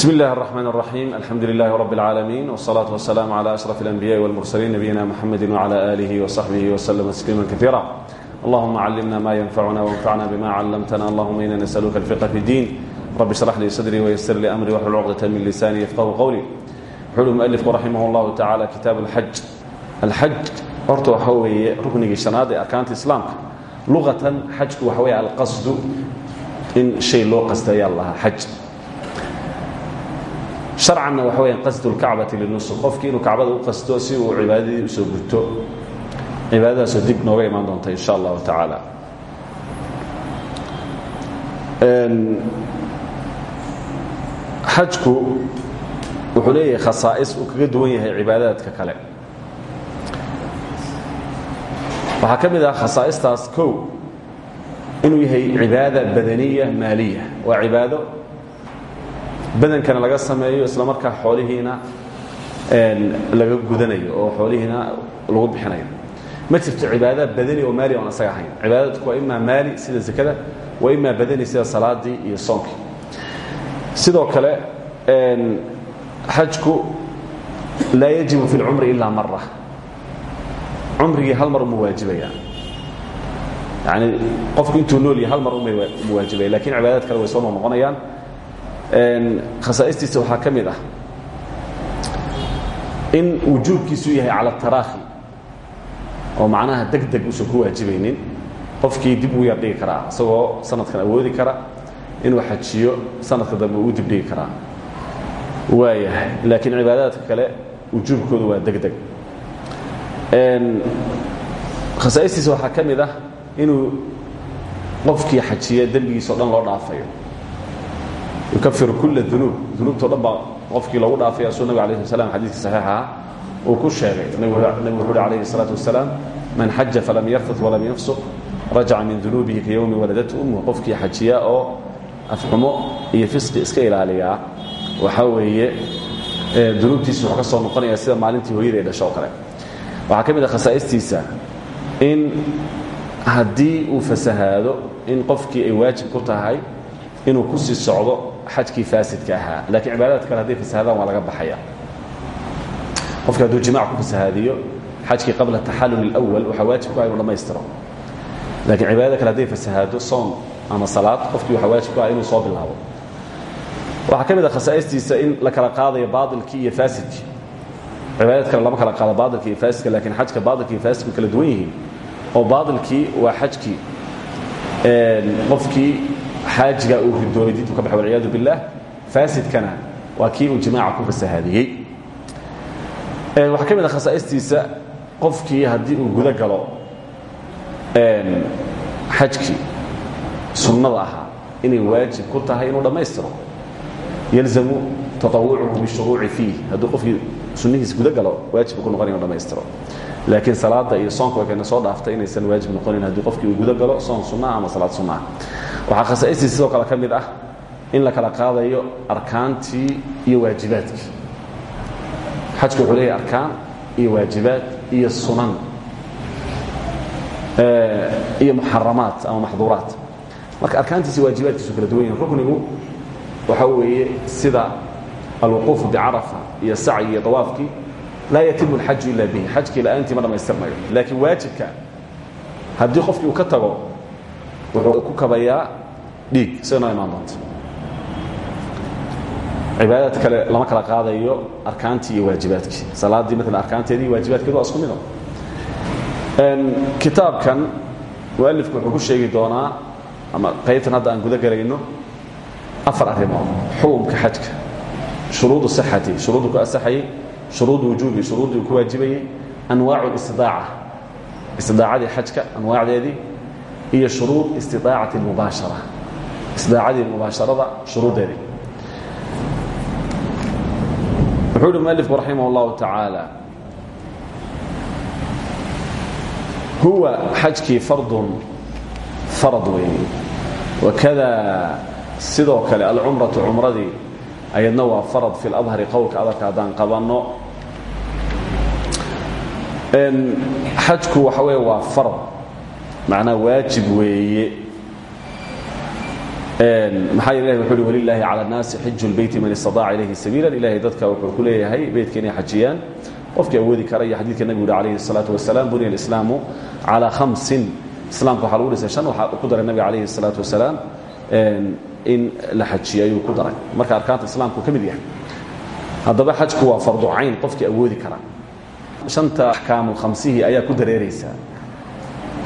بسم الله الرحمن الرحيم الحمد لله رب العالمين والصلاة والسلام على أشرف الأنبياء والمرسلين نبينا محمد وعلى آله وصحبه وسلم تسليما كثيرا اللهم علمنا ما ينفعنا وانفعنا بما علمتنا اللهم إنا نسألك الفقه في الدين رب اشرح لي صدري ويسر لي أمري واحلل عقدة من لساني يفقه قولي وحول المؤلف رحمه الله تعالى كتاب الحج الحج horta waxa weeye ruknigii shanaad ee arkaanta islaamka luqatan xajku waxa weeye alqasdu in shay loo qasta ayaa lahaa xaj sharcanna waxa weeyaan qasdu lkacbati linusuk. Qofkii inuu kacbada u qasto si uu cibaadadii u soo guto cibaadadaasoo dib nooga imaan doonta in sha allahu tacaala. Xajku wuxuu leeyahay khasaa'is uu kaga duwan yahay cibaadaadka kale. Waxaa ka ah khasaa'istaas kow inuu yahay cibaada badaniya maaliya. Waa cibaado badankana laga sameeyo isla markaa xoolihiina laga gudanayo oo xoolihiina lagu bixinayo. Ma jirto cibaada badani oo maali oon asaga ahayn. Cibaadadku waa imaa maali sida zakada waa imaa badani sida salaadii iyo soonkii sidoo kale xajku laa yajibu fi اlcumri ilaa mara cumrigii hal mar uma waajibaya. Yani qofku intuu nool yahay hal mar uma waajibaya laakiin cibaadaad kale way soo noqnoqonayaan khasaa'istiisa waxaa ka mid ah in wujuubkiisu yahay cala اtaraakhi oo macnaha deg deg usan ku waajibaynin. Qofkii dib uu yar dhigi karaa isagoo sanadkan awoodi kara inuu xajiyo sanadka dambe uu dib dhigi karaa. Waayahay laakiin cibaadaadka kale wujuubkoodu waa deg deg khasaa'istiisa waxaa ka mid ah inuu qofkii xajiya dembigiisa o dhan loo dhaafayo yukafiru kula dunuub dunuubtao dhan baa qofkii loogu dhaafaya asuu nabig alay sl slam xadiiskii saxiixaha uu ku sheegay nebigu wuxu uhi alayhi الsalaatu wasalaam man xaja falam yarfut walam yafsuq rajaca min dunuubihi ka yowmi waladatu umhu qofkii xajiya oo afxumo iyo fisqi iska ilaaliyaa waxaa weeye dunuubtiisa wuxuu ka soo noqonaya sida maalintii hooyada ay dhasho oo kale waxaa ka mid a khasaa'istiisa in haddii uu fasahaado in qofkii ay waajib ku tahay inuu ku sii socdo xajkii faasidka ahaa. Lakiin cibaadaad kale hadday fasahaadaan waa laga baxaya. Qofki hadduu jimac ku fasahaadiyo xajkii qabla taxallul اlأwal waxaa waajib ku ah inu dhammaystiro. Lakiin cibaadada kale hadday fasahaado soom ama salaad qofkii waxaa waajib ku ah inuu soo bilaabo. Waxaa ka mid a khasaa'istiisa in la kala qaadayo baailkii iyo faasidkii. Cibaadad kale lama kala qaado baailka iyo faasidka lakiin xajka baailka iyo faasidku kala duwan yihiin. Oo baailkii waa xajkii qofkii xaajiga uu ridoobay diintu ka baxay walciyaadu biاllah faasidkana waa kii uu jimaaca ku fasahaadiyey. Waxaa ka mid a khasaa'istiisa qofkii haddii uu gudo galo xajkii sunnada ahaa inay waajib ku tahay inuu dhammaystiro yalzamu taطawucuhu bishuruuci fiih. Hadduu qofkii sunnihiis gudo galo waajibku ku noqon inu dhammaystiro laakiin salaada iyo soonka way kayna soo dhaaftay inaysan waajib noqonin haddii qofkii uu gudo galo soon sunnaha ama salaad sunnaha waxaa khasaa'istiisa sidoo kale ka mid ah in la kala qaadayo arkaantii iyo waajibaadkii xajku wuxuu leeyahay arkaan iyo waajibaad iyo sunan iyo muxaramaat ama maxduuraat. Marka arkaantiisi waajibaadkiisu kala duwan yihiin ruknigu waxa weeye sida alwuquufu bicarafa iyo sacyi iyo dawaafkii laa yatimu alxaju ila bihi xajkii la'aantii ma dhammaystirmayo laakiin waajibka haddii qofkii uu ka tago wuxuu ku kabayaa dhiig sida noo imaan doonta cibaadaad kale lama kala qaadayo arkaantii iyo waajibaadkii salaaddii maala arkaanteedii waajibaadkeedu waa isku mido kitaabkan mualifku wuxuu ku sheegi doonaa ama qaybtan hadda aan guda galayno afar arrimood xukumka xajka shuruudu sixati shuruuddu ku asaxayey shuruud wujuubi shuruuddii uu ku waajibayey anwaacu istidaaca istidaacadii xajka anwaacdeedii iyo shuruud istidaacati اlmubaashara istidaacadii mubaasharada shuruuddeedii wuxuu uhi mualifku raximah اllahu tacaala huwa xajkii fardun farad weeye wakada sidoo kale alcumratu cumradii ayadna waa farad fi اladhari qowlka adarka haddaan qabanno xajku waxa weeye waa farad macnaa waajib weeye maxaa ilahi wuxuu uhi walilaahi cala annaasi xiju lbeyti man istadaaca ilayhi sabiila ilahay dadka wuxuu ku leeyahay beytka inay xajiyaan qofkii awoodi kara iyo xadiidka nebigu uhi calayhi الsalaatu wasalaam buniya alislaamu calaa khamsin islaamka waxaa lagu dhisay shan waxaa ku daray nabiga calayhi الsalaatu wasalaam in la xajiyo ayuu ku daray marka arkaanta islaamku ka mid yahay haddaba xajku waa fardu cayn qofkii awoodi kara shanta axkaamu khamsihii ayaa ku dareeraysaa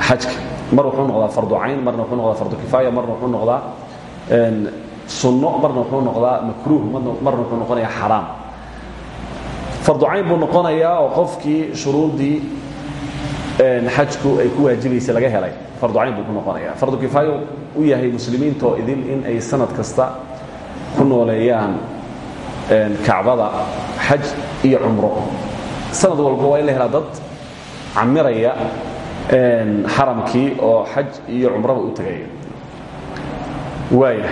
xajka mar wuxuu noqdaa fardu cayn marna wuxuu noqdaa fardu kifaaya marna wuxuu noqdaa sunno marna wuxuu noqdaa makruuh marna wuxuu noqonayaa xaraam. Fardu cayn buu noqonayaa oo qofkii shuruudii xajku ay ku waajibaysa laga helay. Fardu cayn buu ku noqonaya fardu kifaayo u yahay muslimiintaoo idil in ay sanad kasta ku nooleeyaan kacbada xaj iyo cumro sanad walba waa in la helaa dad camiraya xaramkii oo xaj iyo cumraba u tegaya waaya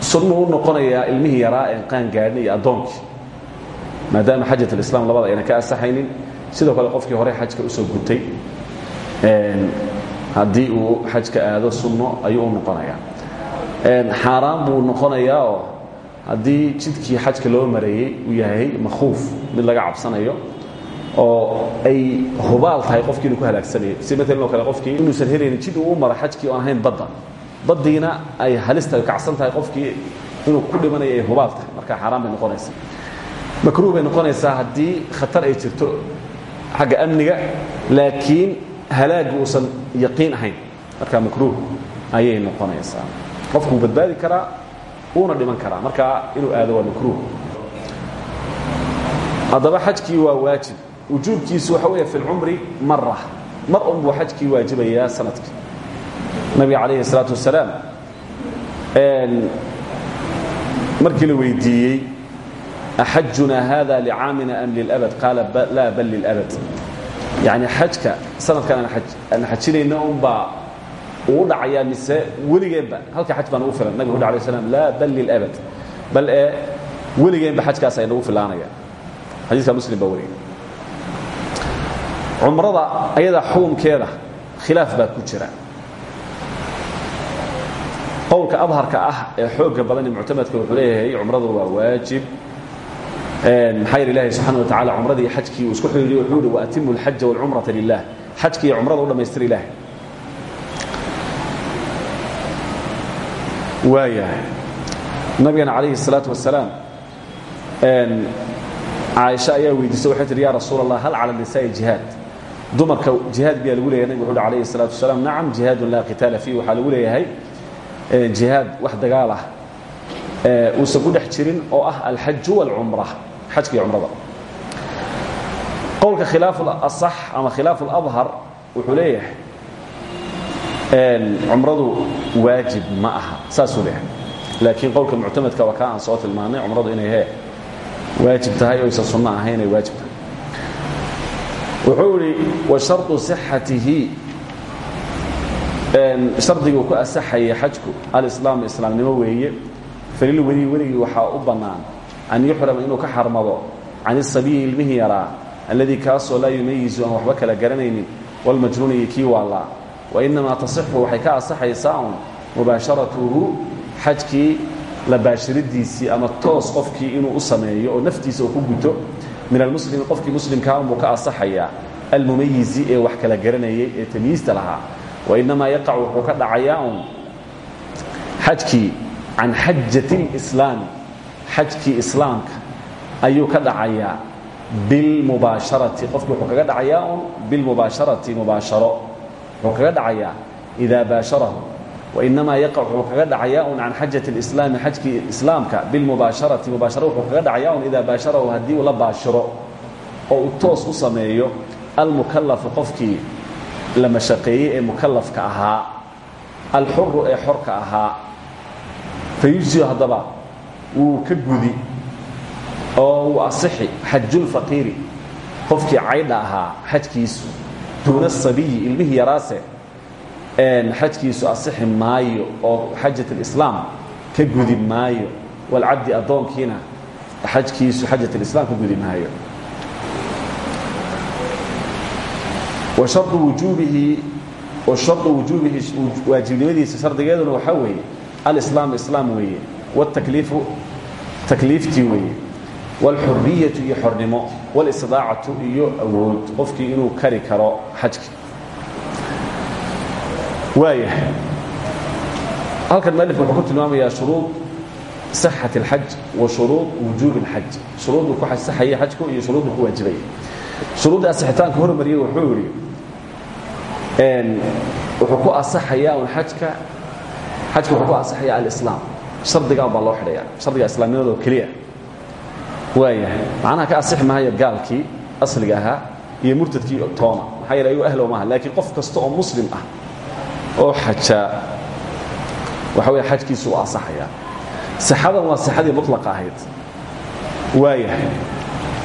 sunnuu u noqonayaa ilmihii yaraa een qaan gaadhin iyo addoonkii maadaama xajat alislam labada ayna ka asaxaynin sidoo kale qofkii hore xajka u soo gutay haddii uu xajka aado sunno ayuu u noqonayaa. Xaaraan buu noqonayaa oo haddii jidkii xajka loo mareeyey uu yahay makhuuf mid laga cabsanayo oo ay hubaal tahay qofkii inuu ku halaagsanayo. Si maalan oo kale qofkii inuusan helaynin jid uu u maro xajkii oon ahayn badda. Baddiina ay halista kacsan tahay qofkii inuu ku dhimanayo ay hubaal tahay. Marka xaaraan bay noqonaysaa. Makruuh bay noqonaysaa haddii khatar ay jirto xagga amniga laakiin halaagi uusan yaqiin ahayn. Marka makruuh ayay noqonaysaa. Qofkuu badbaadi karaa uuna dhiman karaa. Marka inuu aado waa makruuh. Haddaba xajkii waa waajib. Wujuubkiisu waxa weeye fi lcumri mara mar un buu xajkii waajibayaa sannadkii. Nabiga calayhi الsalaatu wasalaam markii la weydiiyey axajuna hada licaamina am lilabad? Qaala laa bal lilabad. Yani xajka sanadkan aan xajinayna unbaa uu dhacayaa mise weligeenba halka xaj baa nagu filan nabig uri alay slam laa bal lilabad bal ee weligeenba xajkaas ay nagu filaanayaan xadiiska muslim baa weriga cumrada ayada xukumkeeda khilaaf baa ku jira. Qowlka adharka ah ee xooga badan ee muctamadka wuxuu leeyahay cumradu waa waajib. Maxaa yidhi ilahi subxana wa tacala cumradii xajkii uu isku xidhiiriyo wuxuu yihi waatimu alxaja walcumrata lilah xajkii cumrada u dhammaystir ilaah waayahay. Nabigan calayhi salaatu wasalaam caaisha ayaa weydiistay waxay tihi ya rasuul allah hal cala nisaa'i jihaad. Dumarka jihaad biyaa lagu leeyahay nabig wuxuu uhi calayhi salaatu wasalaam nacam jihaadun laa qitaala fiih waxaa lagu leeyahay jihaad wax dagaal ah uusan ku dhex jirin oo ah alxaju walcumra xajka iyo cumrada. Qowlka khilaafu asax ama khilaafu alabhar wuxuu leeyahay cumradu waajib ma aha. Saasuu laakiin qowlka muctamadka waa aan soo tilmaanay cumradu inay he waajib tahay oysan sunno ahayn ay waajib tahay. Wuxuu idhi wa sharطu صixatihi shardiguu ku asaxaya xajku alislaamu islaamnimo weeye falil weli weligii waxaa u bannaan an yuxrama inuu ka xarmado can isabiyi ilmihii yaraa alladii kaasoo laa yumayizu aan waxba kala garanaynin walmajnuuni iyo kii wainamaa tasixu waxay ka asaxaysaa un mubaasharatuhu xajkii ama toos qofkii inuu u sameeyo oo naftiisa ku guto min almuslimi qofkii muslimkaa unbuu ka asaxayaa almumayizi ee wax kala garanayay ee tamyiista lahaa wainamaa yaqacu wuxuu ka dhacayaa un xajkii can xajati اlislaami xajkii islaamka ka dhacayaa bilmubaasharati qofkii wuxuu kaga dhacayaa un bilmubaasharati mubaasharo wuxuu kaga dhacayaa idaa baasharahu wainamaa yaqac wuxuu kaga dhacayaa un can xajati اlislaami xajkii islaamka bilmubaasharati mubaasharo wuxuu kaga dhacayaa un idaa baasharahu haddii uu la baashiro oo uu toos u sameeyo almukallafu qofkii la mashaqeeyey ee mukallafka ahaa alxuru ee xorka ahaa fayujziu haddaba wuu ka gudi oo wuu asixi xajulfaqiiri qofkii caydha ahaa xajkiisu duuna sabiyi ilmihii yaraase xajkiisu asixi maayo oo xajat alislaam ka gudi maayo walcabdi addoonkiina xajkiisu xajat alislaam ka gudi maayo. Wa shardu wujuubihi oo shardu wujuubihi waajibnimadiisa shardigeeduna waxaa weeye alislaam islaam weeye wاtakliifu takliiftii weeye wاlxuriyatu iyo xornimo wاlistidaacatu iyo awood qofkii inuu kari karo xajki waaya halkan malif wuxuu ku tilmaamayaa shuruud صxaة الxaj wa shuruud wujuub الxaj shuruuddu ku saxaya xajku iyo shuruuddu ku waajibaya shuruudda asixitaanka hormariyey wuxuu yidhi wuxuu ku asaxayaa un ajka xajka wuxuu ku asaxaya alislaam shardigaan baa loo xidhaya shardiga islaamnimada oo keliya waayahay. Macnaha ka asixi maayo gaalkii asliga ahaa iyo murtadkii toona. Maxaa yeele ayagu ahlow maaha. Laakiin qof kasta oo muslim ah oo xajaa waxa weeye xajkiisu u asaxayaa sixadan waa sixadii mulaqa ahayd. Waayahay.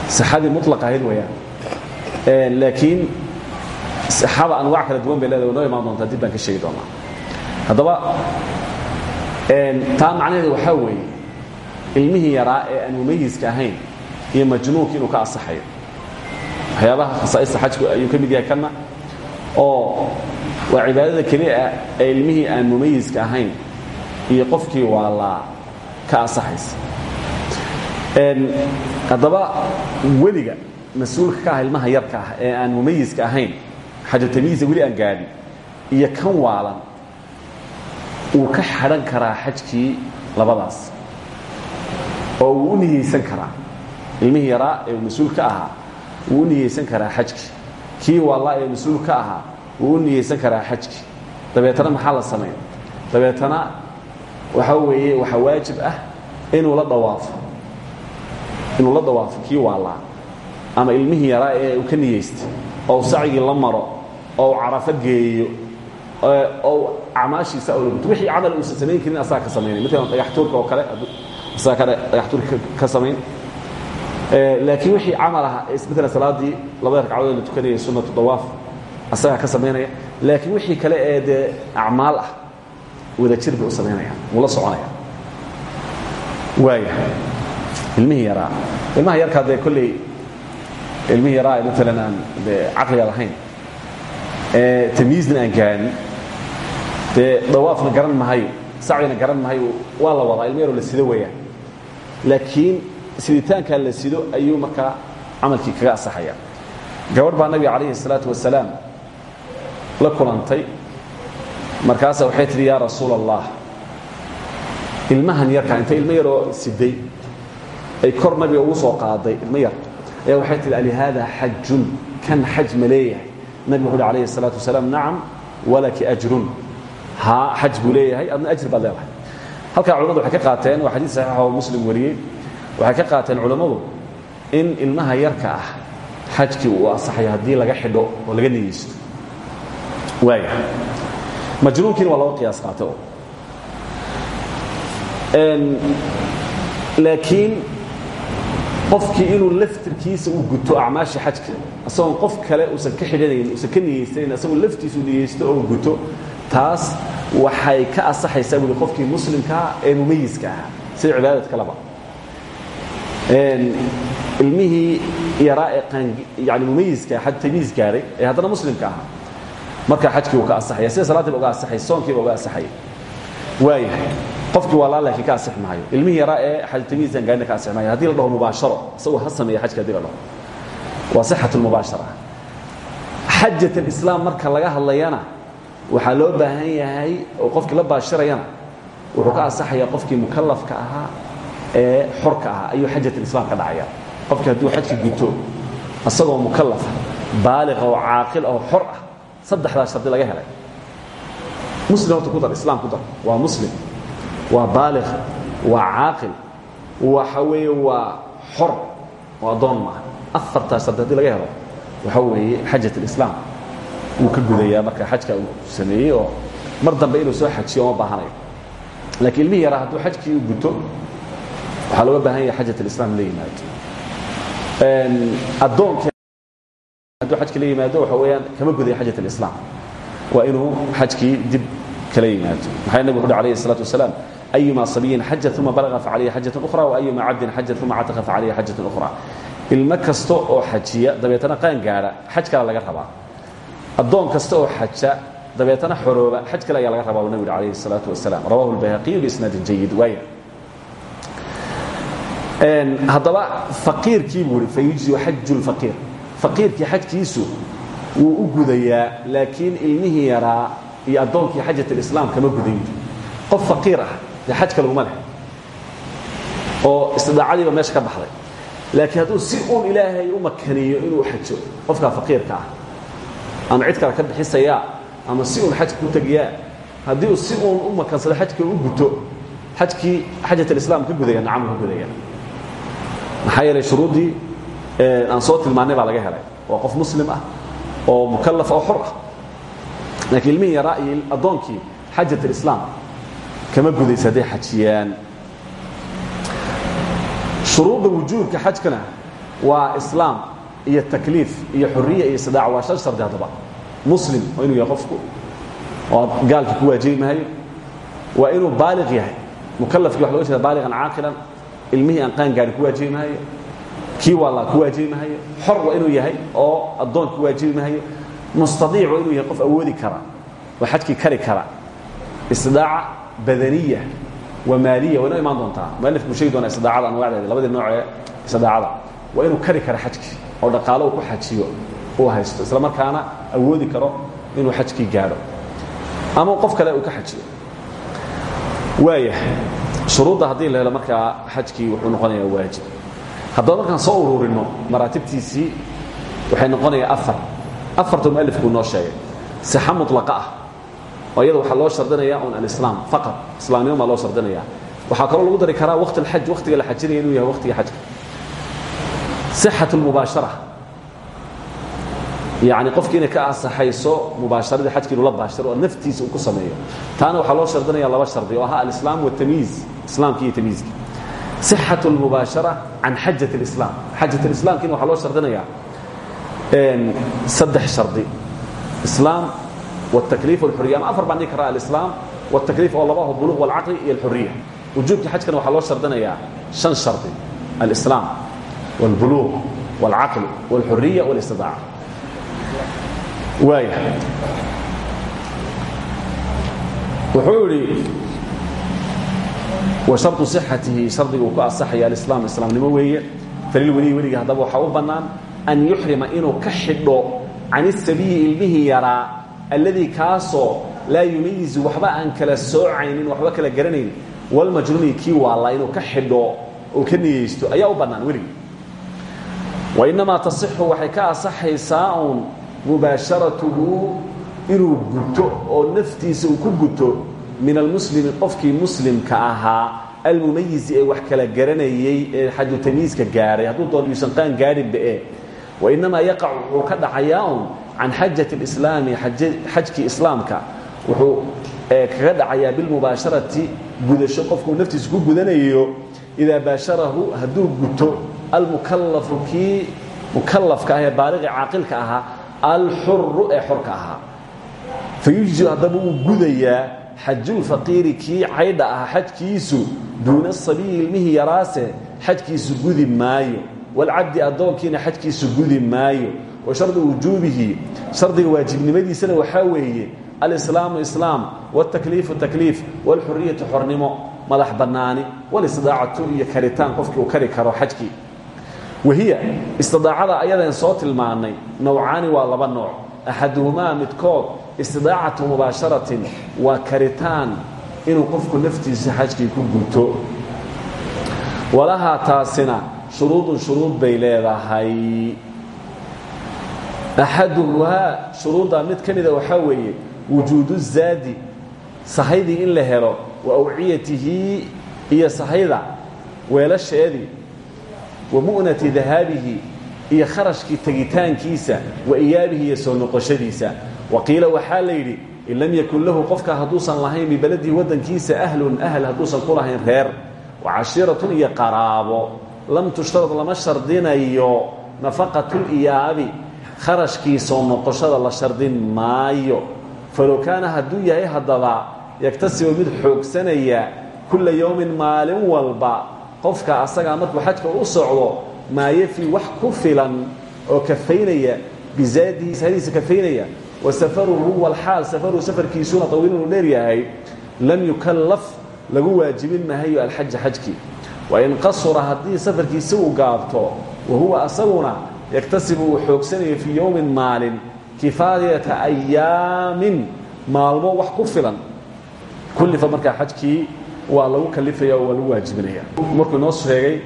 Sixadii mulaqa ahayd weeyaan. Laakiin sixada anwac kala duwan bay leedahay. Way noo imaan doontaa. Dib baan ka sheegi doonaa. Haddaba taa macnaheedu waxaa weeye ilmihii yaraa ee aan mumayiska ahayn iyo majnuunki inuu ka asaxayo waxyaabaha khasaa'ista xajku ayuu ka mid yahay kanna oo waa cibaadada keliya ee ilmihii aan mumayiska ahayn iyo qofkii waalaa ka asaxaysa haddaba weliga mas'uulka ka ah ilmaha yarka ah ee aan mumayiska ahayn xajatamiisa weli aan gaadhin iyo kan waalan wuu ka xadhan karaa xajkii labadaas oo wuu u niyeysan karaa. Ilmihii ee mas'uul ahaa wuu u niyeysan xajkii kii waallaa ee mas'uul ahaa wuu u niyeysan xajkii dabeetana maxaa la samayn dabeetana waxaa weeye waxaa waajib ah inuu la dawaafo. Inuu la dawaafo kii waallaa ama ilmihii yaraa ee uu ka niyeystay oo sacigii la maro oo carafo geeyo oo acmaashiisa awlaguto wixii camal uusan samayn karin asaga ka samaynay maalan dhagaxtuurka oo kale ka samayn. Laakiin wixii camal aha maalan salaadii labada ragcadood la tukanayay sunnatu dawaaf asagaa ka samaynaya. Laakiin wixii kale ee dee acmaal ah wadajir bay u samaynayaan wuu la soconaya. Waaya ilmihii yaraa. Ilmaha yarkaa dee kolley ilmihii yaraa ee maalan aan de caqliga lahayn. Ee tamyiizna aan gaanin dee dawaafna garan mahayo sacigna garan mahayo waa la wadaa ilmo yaroo la sido weeyaan laakiin siditaankaa la sido ayuu markaa camalkii kaga asaxaya gabadh baa nabiga calayhi الsalaatu wasalaam la kulantay markaasa waxay tidhi yaa rasuula allah ilmahan yarkaa intay ilmo yaroo siday ay kor nabiga ugu soo qaaday ilmo yar ayaa waxay tihi alihaada xajun kan xaj ma leeyahay nabigu wuxu uhi alayhi الsalaatu wasalaam nacam walaki ajrun haa xaj buu leeyahay adna ajri baad leedahay halkaa culamadu waxay ka qaateen waa xadiis saxiixa oo muslim wariyey waxay ka qaateen culammadu in ilmaha yarka ah xajkii uu asaxayo haddii laga xidho oo laga niyeysto. Waaya majnuunkiina waa laba qiyaas qaatay oo. Laakiin qofkii inuu laftirkiisa u guto acmaasha xajka isagoon qof kale uusan ka xidhanayn uusan ka niyeystanayn isagoo laftiisu niyeysto oo guto taas waxay ka asaxaysaa buui qofkii muslimkaa ee mumayiska ahaa. Sida cibaadad kaleba ilmihii yaraa ee yani mumayiska xaj tamiis gaaray ee haddana muslimka ahaa. Markaa xajkii uu ka asaxaya sida salaadiiba uga asaxay soonkiiba uga asaxaya waayahay. Qofkii waa laa laakiin ka asix maayo. Ilmihii yaraa ee xajtamiisan gaarina ka asix maayo. Haddii la dhaho mubaasharo isagoo ha sameeya xajka haddii la dhaho. Waa sixat lmubaashara xajat alislaam marka laga hadlayana waxaa loo baahan yahay oo qofkii la baashirayana wuxuu ka asaxaya qofkii mukalafka ahaa ee xorka ahaa ayuu xajat alislaam ka dhacaya. Qofkii hadduu xajka guto isagoo mukalafa baaliqa oo caaqil oo xor ah saddexdaas shardi laga helay. Muslim horta ku dar islaam ku dar. Waa muslim waa baaliq waa caaqil waxa weeye waa xor oo addoon maaha. Afartaas shardi haddii laga helo waxa weeye xajat alislaam wuu ka gudayaa marka xajka uu sameeyey mar dambe inuu soo xajiyo oma baahanayo laakiin ilmihii yaraa hadduu xajkii u guto waxaa looga baahan yahay xajat alislam la yimaado. Addoonkii hadduu xajka la waxa weeyaan kama gudaya xajat alislaam. Waa inuu xajkii dib kala yimaado. Maxaa nabigu wuxu alayhi الsalatu wasalaam ayuma sabiyin xaja uma balaga facalayhi xajat ukhra waayuma cabdin xaja uma cataqa facalayhi xajat ukhra ilmo oo xajiya dabeetana qaan gaadha xaj laga rabaa addoon kasta oo xaja dabeetana xorooba xaj kale ayaa laga rabaa nabig alayh الsalaaةu wasalaam rawahu اlbayhaqiyu biisnaadin jayid waaya haddaba faqiirkii buu ihi fayujziu xaju اlfaqiir faqiirkii xajkiisu wuu u gudayaa laakiin ilmihii yaraa iyo addoonkii xajat اlislaam kama gudayn qof faqiir ah dee xajka laguma leh oo istidaacadiiba meesha ka baxday laakiin hadduu si uun ilaahay u makaniyo inuu xajo qofkaa faqiirka ah ama cid kale ka bixisayaa ama si uun xajka ku tegayaa haddii uu si uun u makansado xajka u guto xajkii xajat alislaam ka gudaya nacam ka gudaya. Maxaa yeelay shuruuddii aan soo tilmaannay baa laga helay. Waa qof muslim ah oo mukallaf oo xor ah. Laakiin ilmihii yaraa iyo addoonkii xajat alislaam kama gudaysa hadday xajiyaan. Shuruudda wujuubka xajkana waa islaam iyo takliif iyo xuriya iyo istidaaca waa shan shardi haddaba. Muslim waa inuu yahay qofku oo gaalkii ku waajibi maayo waa inuu baaliq yahay. Mukallafkii waxa loga jeeda baaliqan caaqilan ilmihii aan qaan gaarin ku waajibi maayo kii waalaa ku waajibi maayo xor waa inuu yahay oo addoon ku waajibi maayo mustadiic waa inuu yahay qof awoodi kara oo xajkii kari kara. Istidaaca badaniya waa maaliya waa inoo imaan doontaa. Mualif buu sheegi doonaa istidaacada anwaacdeeda labadii nooc ee istidaacada waa inuu kari kara xajkii oo dhaqaalo ku xajiyo uu haysto. Isla markaana awoodi karo inuu xajkii gaadho. Ama qof kale uu ka xajiyo. Waaya shuruudda haddii la helo markaa xajkii wuxuu noqonayaa waajib. Haddaba markaan soo ururinno maraatibtiisii waxay noqonayaa afar. Afarta mualifkuu noo sheegay sixa mutlaqa ah. Oo iyada waxaa loo shardinaya un alislaam faqad islaamnimo baa loo shardinaya waxaa kaloo lagu dari karaa waqti alxaj waqtiga la xajinaya inuu yahay waqtiga xajka sixat lmubaashara yacni qofki inay ka ansaxayso mubaasharadii xajki inuu la baashiro oo naftiisa uu ku sameeyo taana waxaa loo shardinaya laba shardi oo ahaa alislaam watamyiiz islaamki iyo tamyiizki sixat lmubaashara can xajat اlislaam xajat alislaamkiina waxaa loo shardinayaa saddex shardi islaam والتكليف والحرية أما أفر بعني كراء الإسلام والتكليف أو الله البلوغ والعقل هي الحرية وجوب حجكنا وحلو شرطنا يا شن شرطي الإسلام والبلوغ والعقل والحرية والاستطاعة وايه وحولي وشرط صحته شرط وكاء الصحة يا الإسلام الإسلام نموية فللولي ولي هذا وحاول بنان أن يحرم إنه كحدو عن السبيل به يرى alladii kaasoo laa yumayizu waxba aan kala soocaynin waxba kala garanayn walmajnuuni kii waallaa inuu ka xidho oo ka niyeysto ayaa u bannaan weligii wainamaa tasixu waxay ka asaxaysaa uun mubaasharatuhu inuu guto oo naftiisa ku guto min almuslimi qofkii muslimka ahaa almumayizi ee wax kala garanayey ee xaju tamyiiska gaadhay hadduu doon qaan gaadhinbae wainamaa yaqac wuxuu ka dhacayaa un can xajat اlislaami xajkii islaamka. Wuxuu kaga dhacayaa bilmubaasharati gudasho qofkuu naftiisa ku gudanayo idaa baasharahu hadduu guto almukallafu kii mukallafka ah ee baaliqi caaqilka ahaa alxuru ee xorka ahaa. Fayujzi haddaba wuu gudayaa xajulfaqiiri kii caydha ahaa xajkiisu duuna sabiyi ilmihii yaraase xajkiisu gudi maayo. Walcabdi addoonkiina xajkiisu gudi maayo. Wa shardi wujuubihi shardiga waajibnimadiisana waxaa weeye alislaamu islaam wاtakliifu takliif wاlxuriyatu xornimo madax bannaani walistidaacatu iyo karitaan qofkii uu kari karo xajkii wahiya istidaacada ayadeen soo tilmaannay nowcaani waa laba nooc. Axaduhumaa midkood istidaacatu mubaasharatin waa karitaan inuu qofku naftiisa xajkii ku guto. Walahaa taasina shuruudun shuruud bay leedahay. Axaduhaa shuruuddaa mid ka mida waxaa weeye wujuudu zaadi sahaydii in la helo wa iyo sahayda weelasheedii wa mu'nati dahaabihi iyo kharashkii tegitaankiisa wa iyaabihi iyo soo noqoshadiisa. Wa qiila waxaa la yidhi in lam yakun lahu qofka hadduusan lahayn bibaladihi waddankiisa ahlun ahl hadduusan ku lahayn reer. Wa cashiiratun iyo qaraabo. Lam tushtarad lama shardinayo. Nafaqatuliyaabi kharashkii soo noqoshada la shardin maayo. Falow kaana hadduu yahay haddaba yaktasibu mid xoogsanaya kulla yowmin maalin walba qofka asagaa markuu xajka u socdo maa yafi wax ku filan oo kafaynaya bizaadihi sahadiisa kafaynaya wa safaruhu walxaal safaruhu safarkiisuna tawiilinu dheer yahay. Lam yukallaf lagu waajibin mahayo alxaja xajkii wain qasura haddii safarkiisi uu gaabto wa huwa asaguna yaktasibu uu xoogsanayo fii yowmin maalin kifaayata maalmo wax ku filan. Kullifa markaa xajkii waa lagu kalifaya waa lagu waajibinaya. Markuu inoo sheegay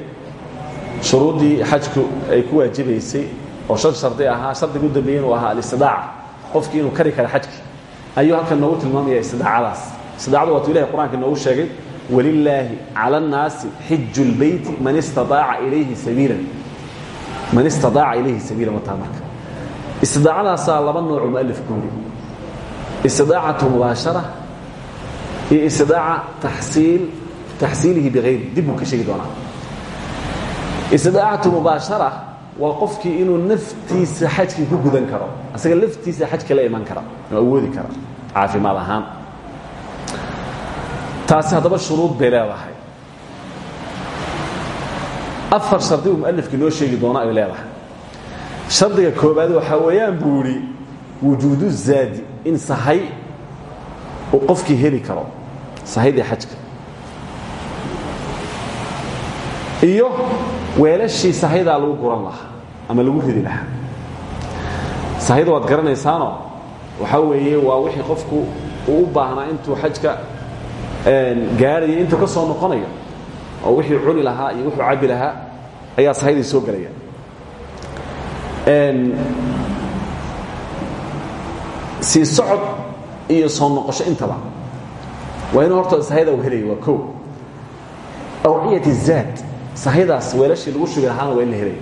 shuruuddii xajku ay ku waajibaysay oo shan shardi ahaa shardiga u dambeeye inuu ahaa alistidaaca qofkii inuu kari kara xajki ayuu halkan noogu tilmaamaya istidaacadaas. Istidaacadu waatu ilahay qur'anka noogu sheegay walilaahi cala annaasi xiju lbeyti man istadaaca ilayhi sabiilan. Man istadaaca ilayhi sabiilan wataa marka. Istidaacadaasaa laba noocu mualif ku yidhi istidaacatu mubaashara iyo istidaaca taxsiil taxsiilihi bihayri dib buu ka sheegi doonaa. Istidaacatu mubaashara waa qofkii inuu naftiisa xajkii ku gudan karo asaga laftiisa xajka la iman kara oo awoodi kara caafimaad ahaan. Taasi haddaba shuruud bay leedahay. Afar shardi uu mualifkii noo sheegi doona ay leedahay. Shardiga koobaad waxaa weeyaan buu idhi wujuudu zaadi in sahay uu qofkii heli karo sahaydii xajka. Iyo weelashii sahaydaa lagu guran lahaa ama lagu ridi lahaa. Sahayda waad garanaysaanoo waxaa weeye waa wixii qofku uu u baahnaa intuu xajka gaarayo intuu ka soo noqonayo oo wixii cuni lahaa iyo wuxuu cabbi lahaa ayaa sahaydii soo gelaya sii socod iyo soo noqosho intaba waa inuu horta sahayda u helaya waa o awciyat الzaad sahaydaas weelashii lagu shugi lahaana waa in la helaya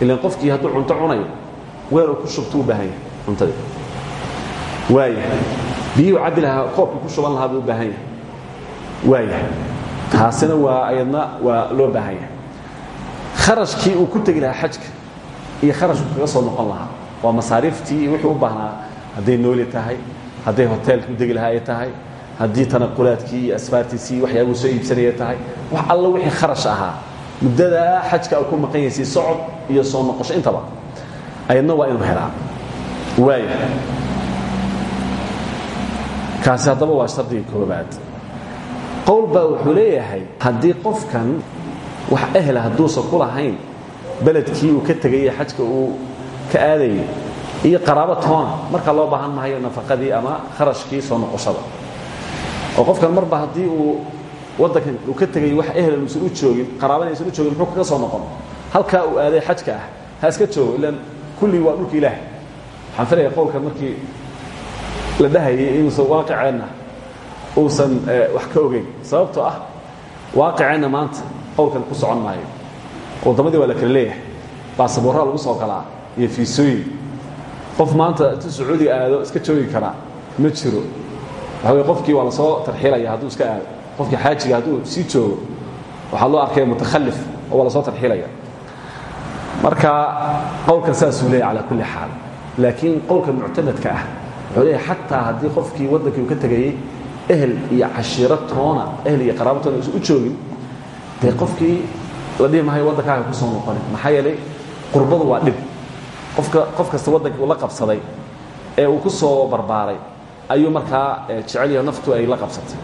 ilan qofkii hadduu cunto cunayo weel uu ku shubto u baahan yahay cuntadii. Waaya biyuhu cabbi lahaa koobkii ku shuban lahaa buu u baahan yahay waaya taasina waa ayadna waa loo baahan yahay kharashkii uu ku tegi lahaa xajka iyo kharashku kaga soo noqon lahaa waa masaariiftii iyo wuxuu u baahnaa hadday nooli tahay hadday hoteelku degi lahaa ay tahay haddii tanaqulaadkii iyo asfaartiisii waxyaabuu soo iibsanaya tahay wax alla wixii kharash ahaa. Muddadaa xajka uu ku maqan yahay sii socod iyo soo noqosho intaba ayadna waa inuu helaa. Waaya kaasi haddaba waa shardiga koobaad qowl baa wuxuu leeyahay haddii qofkan wax ehla hadduusan ku lahayn beledkii uu ka tegaya xajka uu ka aadayay iyo qaraabo toona markaa loo baahan mahayo nafaqadii ama kharashkii soo noqoshada oo qofkan marba haddii uu waddankan uu ka tegay wax ehlan uusan u joogin qaraabana aysan u joogin muxuu kaga soo noqon? Halkaa uu aaday xajka ah ha iska joogo ilaan kullii waa dhulka ilaahay waxaan filaya qowlkan markii la dhahayay inuusan waaqiceenna uusan wax ka ogeyn. Sababtoo ah waaqiceenna maanta qowlkan ku socon maayo. Waddamadii waa la kala leeyahay. Baasaboorraa lagu soo galaa iyo fiisooyin. Qof maanta intuu sacuudiga aado iska joogi karaa ma jiro waxa wey qofkii waa la soo tarxiilaya hadduu iska aado. Qofkii xaajiga hadduu sii joogo waxaa loo arkaya mutakhallif oo waa la soo tarxiilaya marka qowlkan saasuu leeyahy calaa kulli xaal. Laakiin qowlka muctamadka ah wuxuu leeyahay xataa haddii qofkii waddankii uu ka tegayey ehel iyo cashiiro toona ehel iyo qaraabo toona usan u joogin dee qofkii la dhihi mahayo waddankaaga ku soo noqonin. Maxaa yeelay qurbadu waa dhib. Qofka qof kasta waddankii uu la qabsaday ee uu ku soo barbaaray ayuu markaa jecel yaho naftu ay la qabsatay.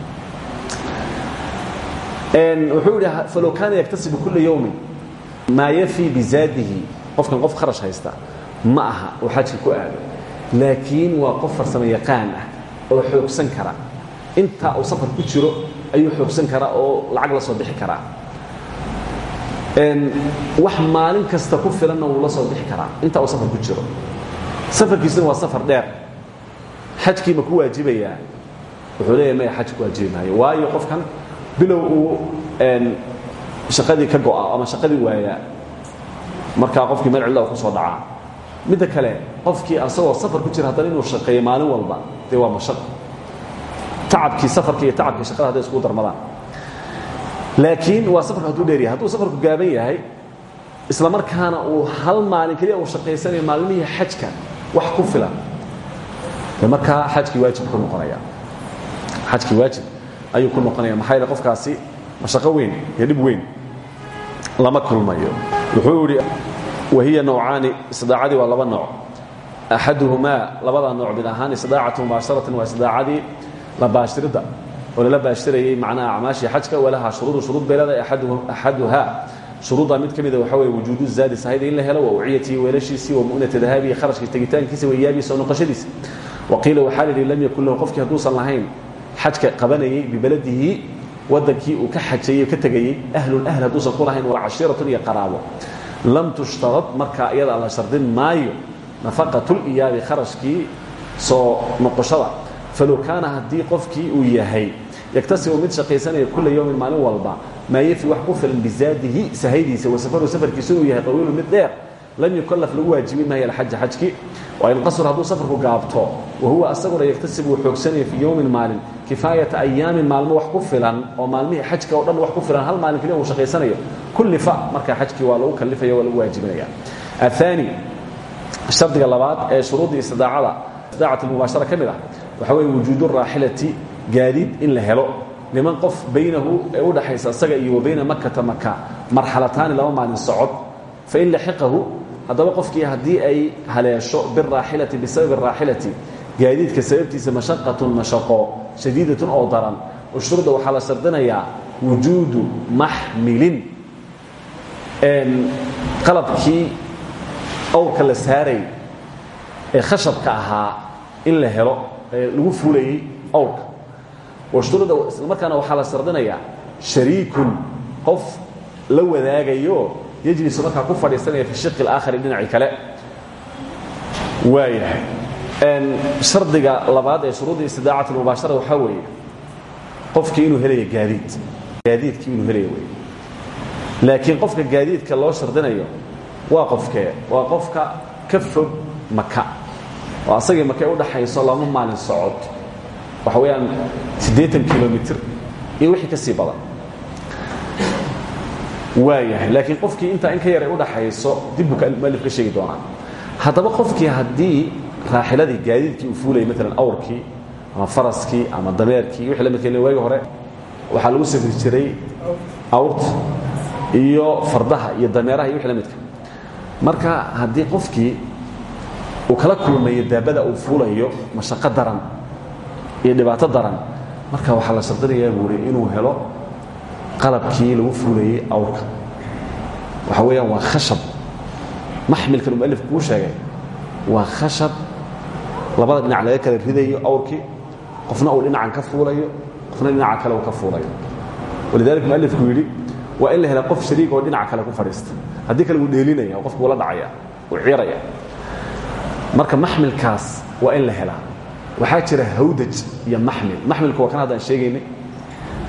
Wuxuu yidhi falow kaana yaktasibu kulla yowmin maa yafii bizaadihi. Qofkan qof kharash haysta ma aha uu xajka ku aado. Laakiin waa qof farsamo yaqaan ah oo xoogsan kara. Intaa uu safar ku jiro ayuu xoogsan karaa oo lacag la soo bixi karaa. Wax maalin kasta ku filanna wuu la soo bixi karaa intaa uu safar ku jiro. Safarkiisuna waa safar dheer xajkii ma ku waajibayaa. Wuxuu leeyahay maya xaj ku waajibi maayo waayo qofkan bilow uu shaqadii ka go'a ama shaqadii waayaa markaa qofkii meel cidla ku soo dhacaa. Midda kale qofkii asagoo safar ku jira haddana inuu shaqeeyo maalin walba dee waa mashaqo tacabkii safarka iyo tacabkii shaqada hadday iskugu darmadaan. Laakiin waa safarku hadduu dheer yahay. Hadduu safarku gaaban yahay isla markaana uu hal maalin keliya uu shaqaysanayo maalmihii xajka wax ku filan markaa xajkii waajib ku noqonaya. Xajkii waajib ayuu ku noqonaya. Maxaa yeele qofkaasi mashaqo weyn iyo dhib weyn lama kulmayo. Wuxuu yidhi wahiya nowcaani istidaacadii waa laba nooc. Axaduhumaa labada nooc mid ahaan istidaacatu mubaasharatin waa istidaacadii la baashirida oo lala baashirayey macnaha acmaashii xajka walahaa shuruudu shuruud bay leedahay. Axaduhaa shuruudda mid ka mida waxa weye wujuudu zaadi sahayda in la helo wa uciyatihi weelashiisii wa mu'nati dahaabihi kharashkii tegitaankiisa waiyaabiisa oo noqoshadiisa wa qiila waxaa la yidhi lam yakun lahu qofkii hadduusan lahayn xajka qabanayey bibaladihi wadankii uu ka xajayey ka tegayey ahlun ahl hadduusan ku lahayn wala cashiiratun iyo qaraabo. Lam tushtarad markaa iyada la shardin maayo nafaqatuliyaabi kharashkii soo noqoshada. Falow kaana haddii qofkii uu yahay yaktasibu mid shaqaysanaya kula yowmin maalin walba maa yafi wax ku filan bizaadihi sahaydiisa wa safaru safarkiisa inuu yahay qawiilu mid dheer lam yukalaf lagu waajibi maayo alxaja xajki. Wain qasur hadduu safarku gaabto wa huwa asaguna yaktasib uu xoogsanaya fii yowmin maalin kifaayata ayaamin maalmo wax ku filan oo maalmihii xajka oo dhan wax ku filan hal maalin keliya uu shaqaysanayo kullifa markaa xajkii waa lagu kallifaya waa lagu waajibinaya aani shardiga labaad ee shuruuddii istidaacada istidaacat almubaashara ka mid ah waxa weeye wujuudu raaxilati gaadiid in la helo. Liman qof baynahu ee udhaxaysa isaga iyo wa bayna makata maka marxalataani laba maalin socod fain laxiqahu haddaba qofkii haddii ay haleesho biraaxilati bisababi araaxilati gaadiidka sababtiisa mashaqatun mashaqo shadiidatun oo daran ushurda waxaa la shardinayaa wujuudu maxmilin. Qalabkii awrka la saaray ee khashabka ahaa in la helo lagu fuulayey awrka washurda isla markaana waxaa la shardinayaa shariikun qof la wadaagayo yejlisu markaa ku fadhiisanaya fi shiqi اlaakhari dhinacii kale. Waayahay. Shardiga labaad ee shuruudda istidaacat اlmubaashara waxaa weeye qofkii inuu helaya gaadiid. Gaadiidkii inuu helaya wey laakiin qofka gaadiidka loo shardinayo waa qofkee waa qofka ka fog maka oo asagii maka u dhaxayso lama maalin socod. Waxa weeyaan siddeetan kilomitr iyo wixii ka sii badan waayahay laakiin qofkii intaa in ka yar ay u dhaxayso dib buu mualif ka sheegi doonaa. Haddaba qofkii haddii raaxiladii gaadiidkii uu fuulayay maalan awrkii ama faraskii ama dameerkii wixii la midka waagi hore waxaa lagu safri jiray awrta iyo fardaha iyo dameeraha iyo wixii la midka marka haddii qofkii uu kala kulmayo daabada uu fuulayo mashaqo daran iyo dhibaato daran marka waxaa la shardinayaa buuri inuu helo qalabkii lagu fuulayey awrka. Waxa weeyaan waa khashab. Maxmilkan uu mualif kuu sheegay waa khashab. Labada dhinac laga kala ridayo awrkii qofna uu dhinacan ka fuulayo qofna dhinaca kale uu ka fuulayo. Walidaalika mualifku yidhi waa in la hela qof shariig oo dhinaca kale ku fadhiista. Haddii kale wuu dheelinaya qofku wuu la dhacaya wuu ciiraya. Marka maxmilkaas waa in la helaa waxaa jira hawdaj iyo maxmil. Maxmilku waa kan haddaan sheegaynay.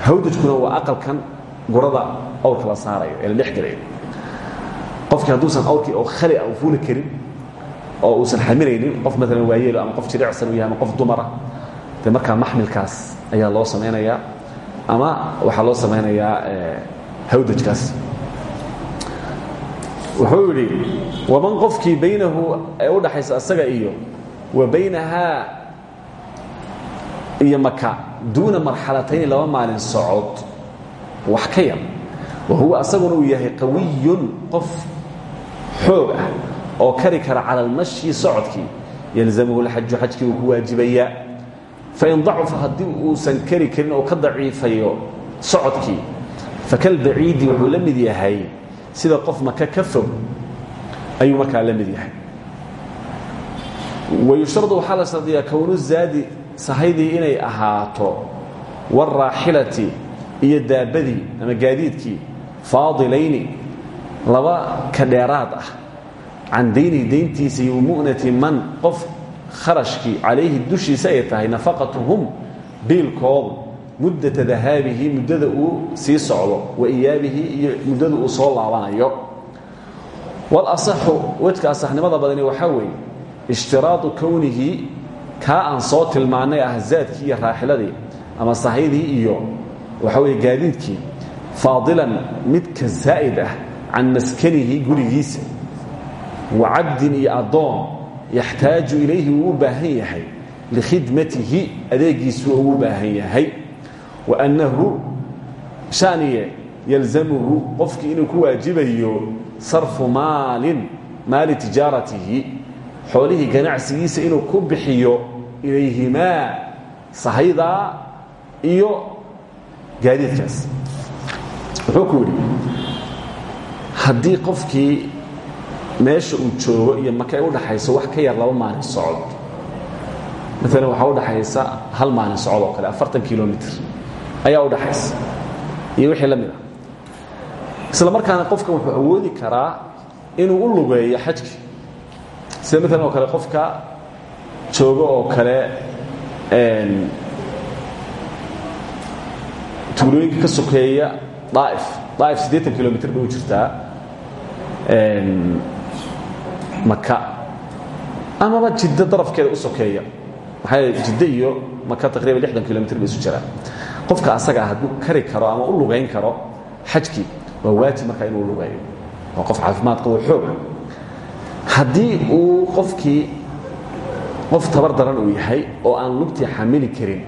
Hawdajkuna waa aqalkan gurada awrka la saarayo ee la dhex gelayo. Qofkii hadduusan awrkii oo khali a u fuuli karin oo uusan xaminaynin qof maalan waayeelo ama qof jiricsan uu yahay ama qof dumara dee markaa maxmilkaas ayaa loo samaynayaa ama waxaa loo samaynayaa hawdajkaas. Wuxuu yidhi waman qofkii baynahu ee u dhaxaysa asaga iyo wa baynahaa iyo maka duuna marxalatayni laba maalin socod wax ka yar. Wa huwa asaguna uu yahay qawiyun qof xoog ah oo kari kara cala almashyi socodkii. Yalzamhu lxaju xajkii uu ku waajibayaa. Fain dacufa haddii uusan kari karin oo ka daciifayo socodkii fakalbaciidi wuxuu la mid yahay. Sida qof maka ka fog ayuu markaa la mid yahay. Wayushradu waxaa la shardiyaa kownu zaadi sahaydii inay ahaato wاraaxilati iyo daabadii ama gaadiidkii faadilayni laba ka dheeraad ah. Can daynihi dayntiisa iyo mu'nati man qof kharashkii calayhi dushiisa ay tahay nafaqatuhum biilkoodu muddata dahaabihi muddada uu sii socdo wa iyaabihi iyo muddada uu soo laabanayo. Walasaxu wejka asaxnimada badani waxaa weeye ishtiraadu kownihi kaa aan soo tilmaannay ah zaadkii iyo raaxiladii ama sahaydii iyo waxa weye gaadiidkii faadilan midka zaa'id ah can maskanihi gurigiisa. Wa cabdin iyo addoon yaxtaaju ilayhi wuu u baahan yahay likhidmatihi adeegiisuu ugu baahan yahay. Wa annahu shaniye yalzamuhu qofkii inuu ku waajibayo sarfu maalin maali tijaaratihi xoolihii ganacsigiisa inuu ku bixiyo ilayhimaa sahaydaa iyo gaadiidkaas. Wuxuu ku yidhi haddii qofkii meesha uu joogo iyo maka ay udhaxayso wax ka yar laba maalin socod. Maalan waxaa udhaxaysa hal maalin socod oo kale afartan kilomitr ayaa udhaxaysa iyo wixii la mid ah. Isla markaana qofkan wuxuu awoodi karaa inuu u lugeeyo xajki sida maalan oo kale qofka joogo oo kale tuulooyinka ka sokeeya daaif daaif siddeetan kilomitr bay u jirtaa maka amaba jiddo darafkeeda u sokeeya. Maxaa jiddo iyo maka taqriban lixdan kilomitr bay isu jiraan. Qofka asagaa hadduu kari karo ama u lugayn karo xajkii waa waajib markaa inuu lugeeyo waa qof caafimaad qabo xooga haddii uu qofkii qof tabar daran uu yahay oo aan lugtii xamili karin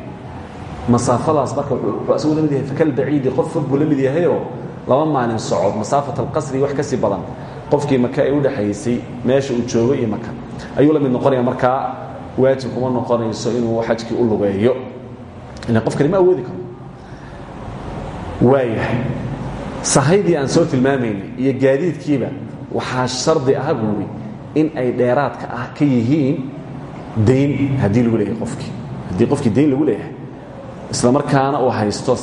masaafadaas marka wuxuu la mid yahay fakal baciidi qof fog la mid yahayoo laba maalin socod masaafat alqasri wax ka sii badan. Qofkii maka ay u dhexaysay meesha uu joogo iyo maka. Ayuu la mid noqonaya markaa waajib kuma noqonayso inuu xajkii u lugeeyo. Ilan qofkani ma awoodi karo waayahay sahaydii aan soo tilmaamaynay iyo gaadiidkiiba waxaa shardi ah buuri in ay dheeraadka ah ka yihiin dayn haddii lagu leeyahay qofkii. Haddii qofkii dayn lagu leeyahay isla markaana uu haysto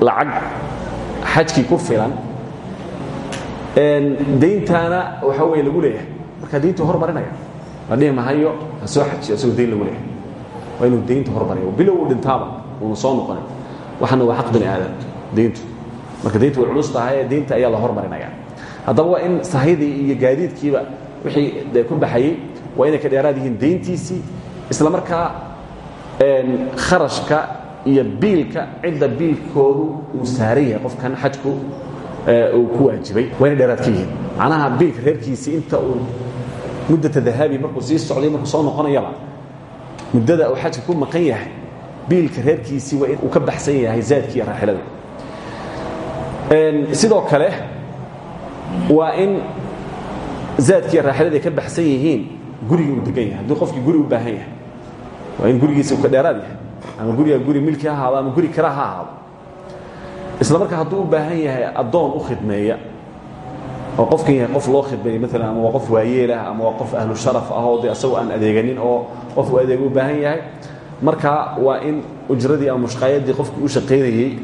lacag xajkii ku filan dayntaana waxa wey lagu leeyahay. Markaa dayntu hormarinaya la dhihi mahayo ha soo xajiyo asagoo dayn lagu leeyahay. Waa inuu daynta hormariyo bilow uu dhintaaba uuna soo noqonin. Waxana waa xaq bani aadam dayntu. Marka dayntu way culus tahay daynta ayaa la hormarinaya haddaba waa in sahaydii iyo gaadiidkiiba wixii ku baxayey waa inay ka dheeraad yihiin dayntiisii. Isla markaa kharashka iyo biilka cidda biilkoodu uu saaran yahay qofkan xajku uu ku waajibay. Waa inay dheeraad ka yihiin. Macnaha biilka reerkiisii inta uu muddata dahaabi markuu sii socday markuu soo noqonayaba muddada uu xajka ku maqan yahay biilka reerkiisii waa in uu ka baxsan yahay zaadkii iyo raaxilada sidoo kale waa in zaadkii iyo raaxilada ay ka baxsan yihiin gurigii uu degan yahay. Hadduu qofkii guri u baahan yahay waa in gurigiisa ka dheeraad yahay ama guriga guri milki ha ahaado ama guri kara ha ahaado. Isla markaa hadduu u baahan yahay addoon u khidmeeya oo qofkan yahay qof loo khidmeeya maalan ama waa qof waayeelah ama waa qof ahlu sharaf ah oo de asagoo aan adeeganin oo qof uu adeego u baahan yahay marka waa in ujradii ama mushqaayadii qofkii u shaqaynayey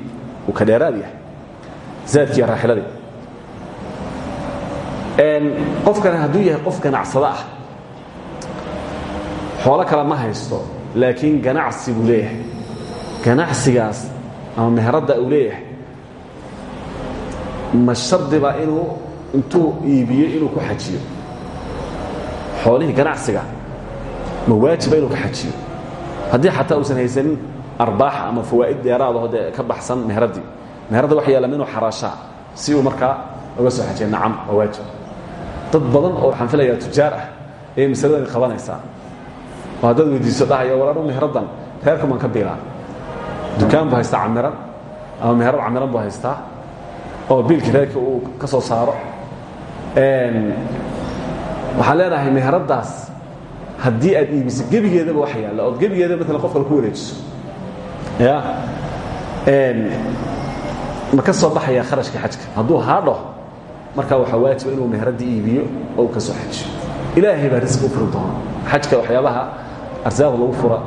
uu ka dheeraad yahay. Zaadkii raaxiladii. Qofkani hadduu yahay qof ganacsado ah xoolo kale ma haysto laakiin ganacsi buu leeyahay. Ganacsigaas ama meheradda uu leeyahay. Ma shardiba inuu intuu iibiyo inuu ku xajiyo. Xoolihii ganacsiga ma waajiba inuu ka xajiyo. Haddii xataa uusan haysanin arbaax ama fawaa'id dheeraadaho dee ka baxsan meheraddii meheradda waxa yaalla inuu xaraashaa si uu markaa uga soo xajiya nacam waa waajib. Dad badan oo waxaan filayaa tujaar ah ayay masaladani qabanaysaa oo haddaad weydiiso dhahaya war anu meheraddan reerkumaan ka biilaa dukaan buu haystaa camiran ama meherad camiran buu haystaa oo biilkii reerka uu ka soo saaro. Waxaan leenahay meheraddaas haddii aad iibiso gebigeedaba wax yaalla ood gebigeedaba maalan qof kale ku wareejiso. Ya? Ma ka soo baxaya kharashka xajka? Hadduu haadho markaa waxaa waajiba inuu meheraddii iibiyo oo uu ka soo xajiyo. Ilaahay baa risqi u furi doona xajka waxyaabaha arsaaqda lagu fura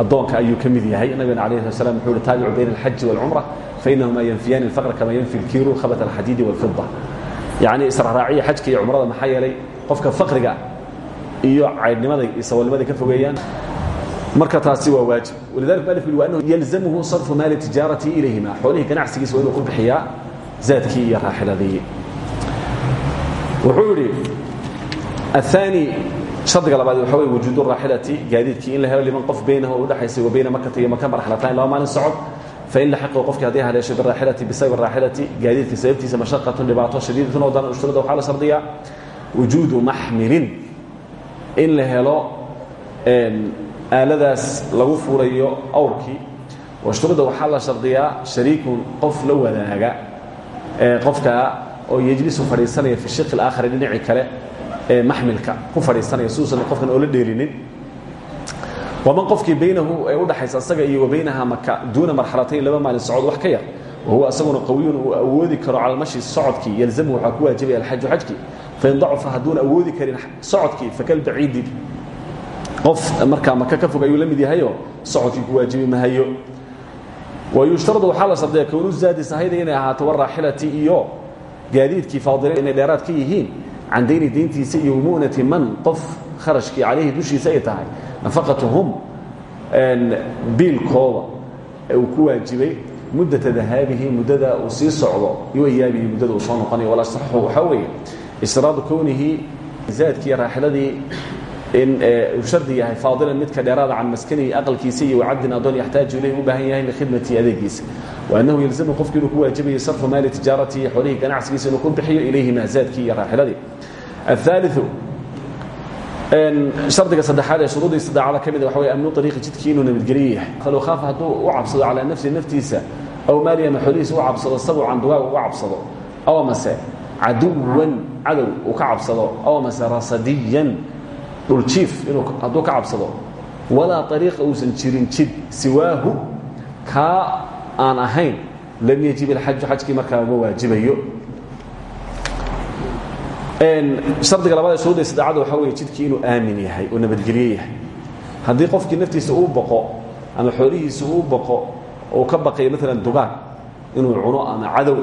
addoonka ayuu ka mid yahay nabigana alayh sala slam wuxuu hi taabicu bayna alxaji walcumra fainahumaa yanfiyaani alfaqra kama yanfi lkiiru khabat alxadiidi walfida yacnii israaraaciya xajka iyo cumrada maxaa yeelay qofka faqriga iyo caydhnimada iyo saboolnimaday ka fogeeyaan marka taasi waa waajib walidalik maalif yuli waa inuu yalzamuhu sarfu maali tijaarati ilayhima xoolihii ganacsigiisa waa inuu ku bixiyaa zaadkii iyo raaxiladii wuxuu yidhi aani hardiga labaad waxa wey wujuud raaxilati gaadiidkii in la helo liman qof baynahu u dhexaysay wa bayna makata iyo maka marxalatayn laba maalin socod. Fain laxiquu qofkii haddii haleesho biraaxilati bisabab raaxilati gaadiidka sababtiisa mashaqatun dhibaato shadiidatun oo daran ushturada waxaa la shardiyaa. Wujuudu maxmilin. In la helo aaladaas lagu furayo awrkii. Washturada waxaa la shardiyaa shariikun qof la wadaaga qofka oo yejlisu fadhiisanaya fi shiki اlaakhari dhinacii kale maxmilka ku fadhiisanaya siduusan qofkan oola dheelinin waman qofkii baynahu ee udhaxaysa asaga iyo wa baynaha maka duuna marxalatayn laba maalin socod wax ka yar wahuwa asaguna qawiyun uu awoodi karo cala almashi socodkii yalzamu waxaa ku waajibaya alxaju xajkii fain dacufa hadduuna awoodi karin socodkii fakalbaciidi qof markaa maka ka fog ayuu la mid yahayo socodkii ku waajibi mahayo wayushtaradu waxaa la shardiya kownu zaadi sahayda inay ahaato waraaxilati iyo gaadiidkii faadila inay dheeraad ka yihiin can dayni dayntiisa iyo mu'nati man qof kharashkii calayhi dushiisa ay tahay nafaqatuhum biilkooda uu ku waajibay muddata dahaabihi muddada uu sii socdo iyo ayaabihi muddada uu soo noqonayo walasaxu waxaa weeye ishraadu kownihi zaadkii raaxiladii in uu shardi yahay faadilan midka dheeraada can maskanihi aqalkiisa iyo wacabdin adoon yaxtaaju ilayhi u baahan yahay likhidmatihi adeegiisa waannahu yalzamu qofki inuu ku waajibayo sarfu maali tijaaratihi xoolihii ganacsigiisa inuu ku bixiyo ilayhi maazaadkii iyo raaxiladii aلثaaliثu hardiga saddexaad ee shuruudii saddexaada ka mid waxa wey amnu ariiqi jidkii inuu nabadgelyo yahay falow khaafa hadduu u cabsado calaa nafsihi naftiisa aw maali ama xoolihiisa u cabsado sabcan dugaag uga cabsado aw amase caduwan cadow uu ka cabsado aw amase rasadiyan aan ahayn lam yajib ilxaju xajkii markaa uma waajibayo. Hardiga labaad ee shuruudda saddexaad waxaa weeye jidkii inuu aamin yahay oo nabadgelye yahay. Haddii qofkii naftiisa uu baqo ama xoolihiisa uu baqo uu ka baqayo maalan dugaag inuu cuno ama cadow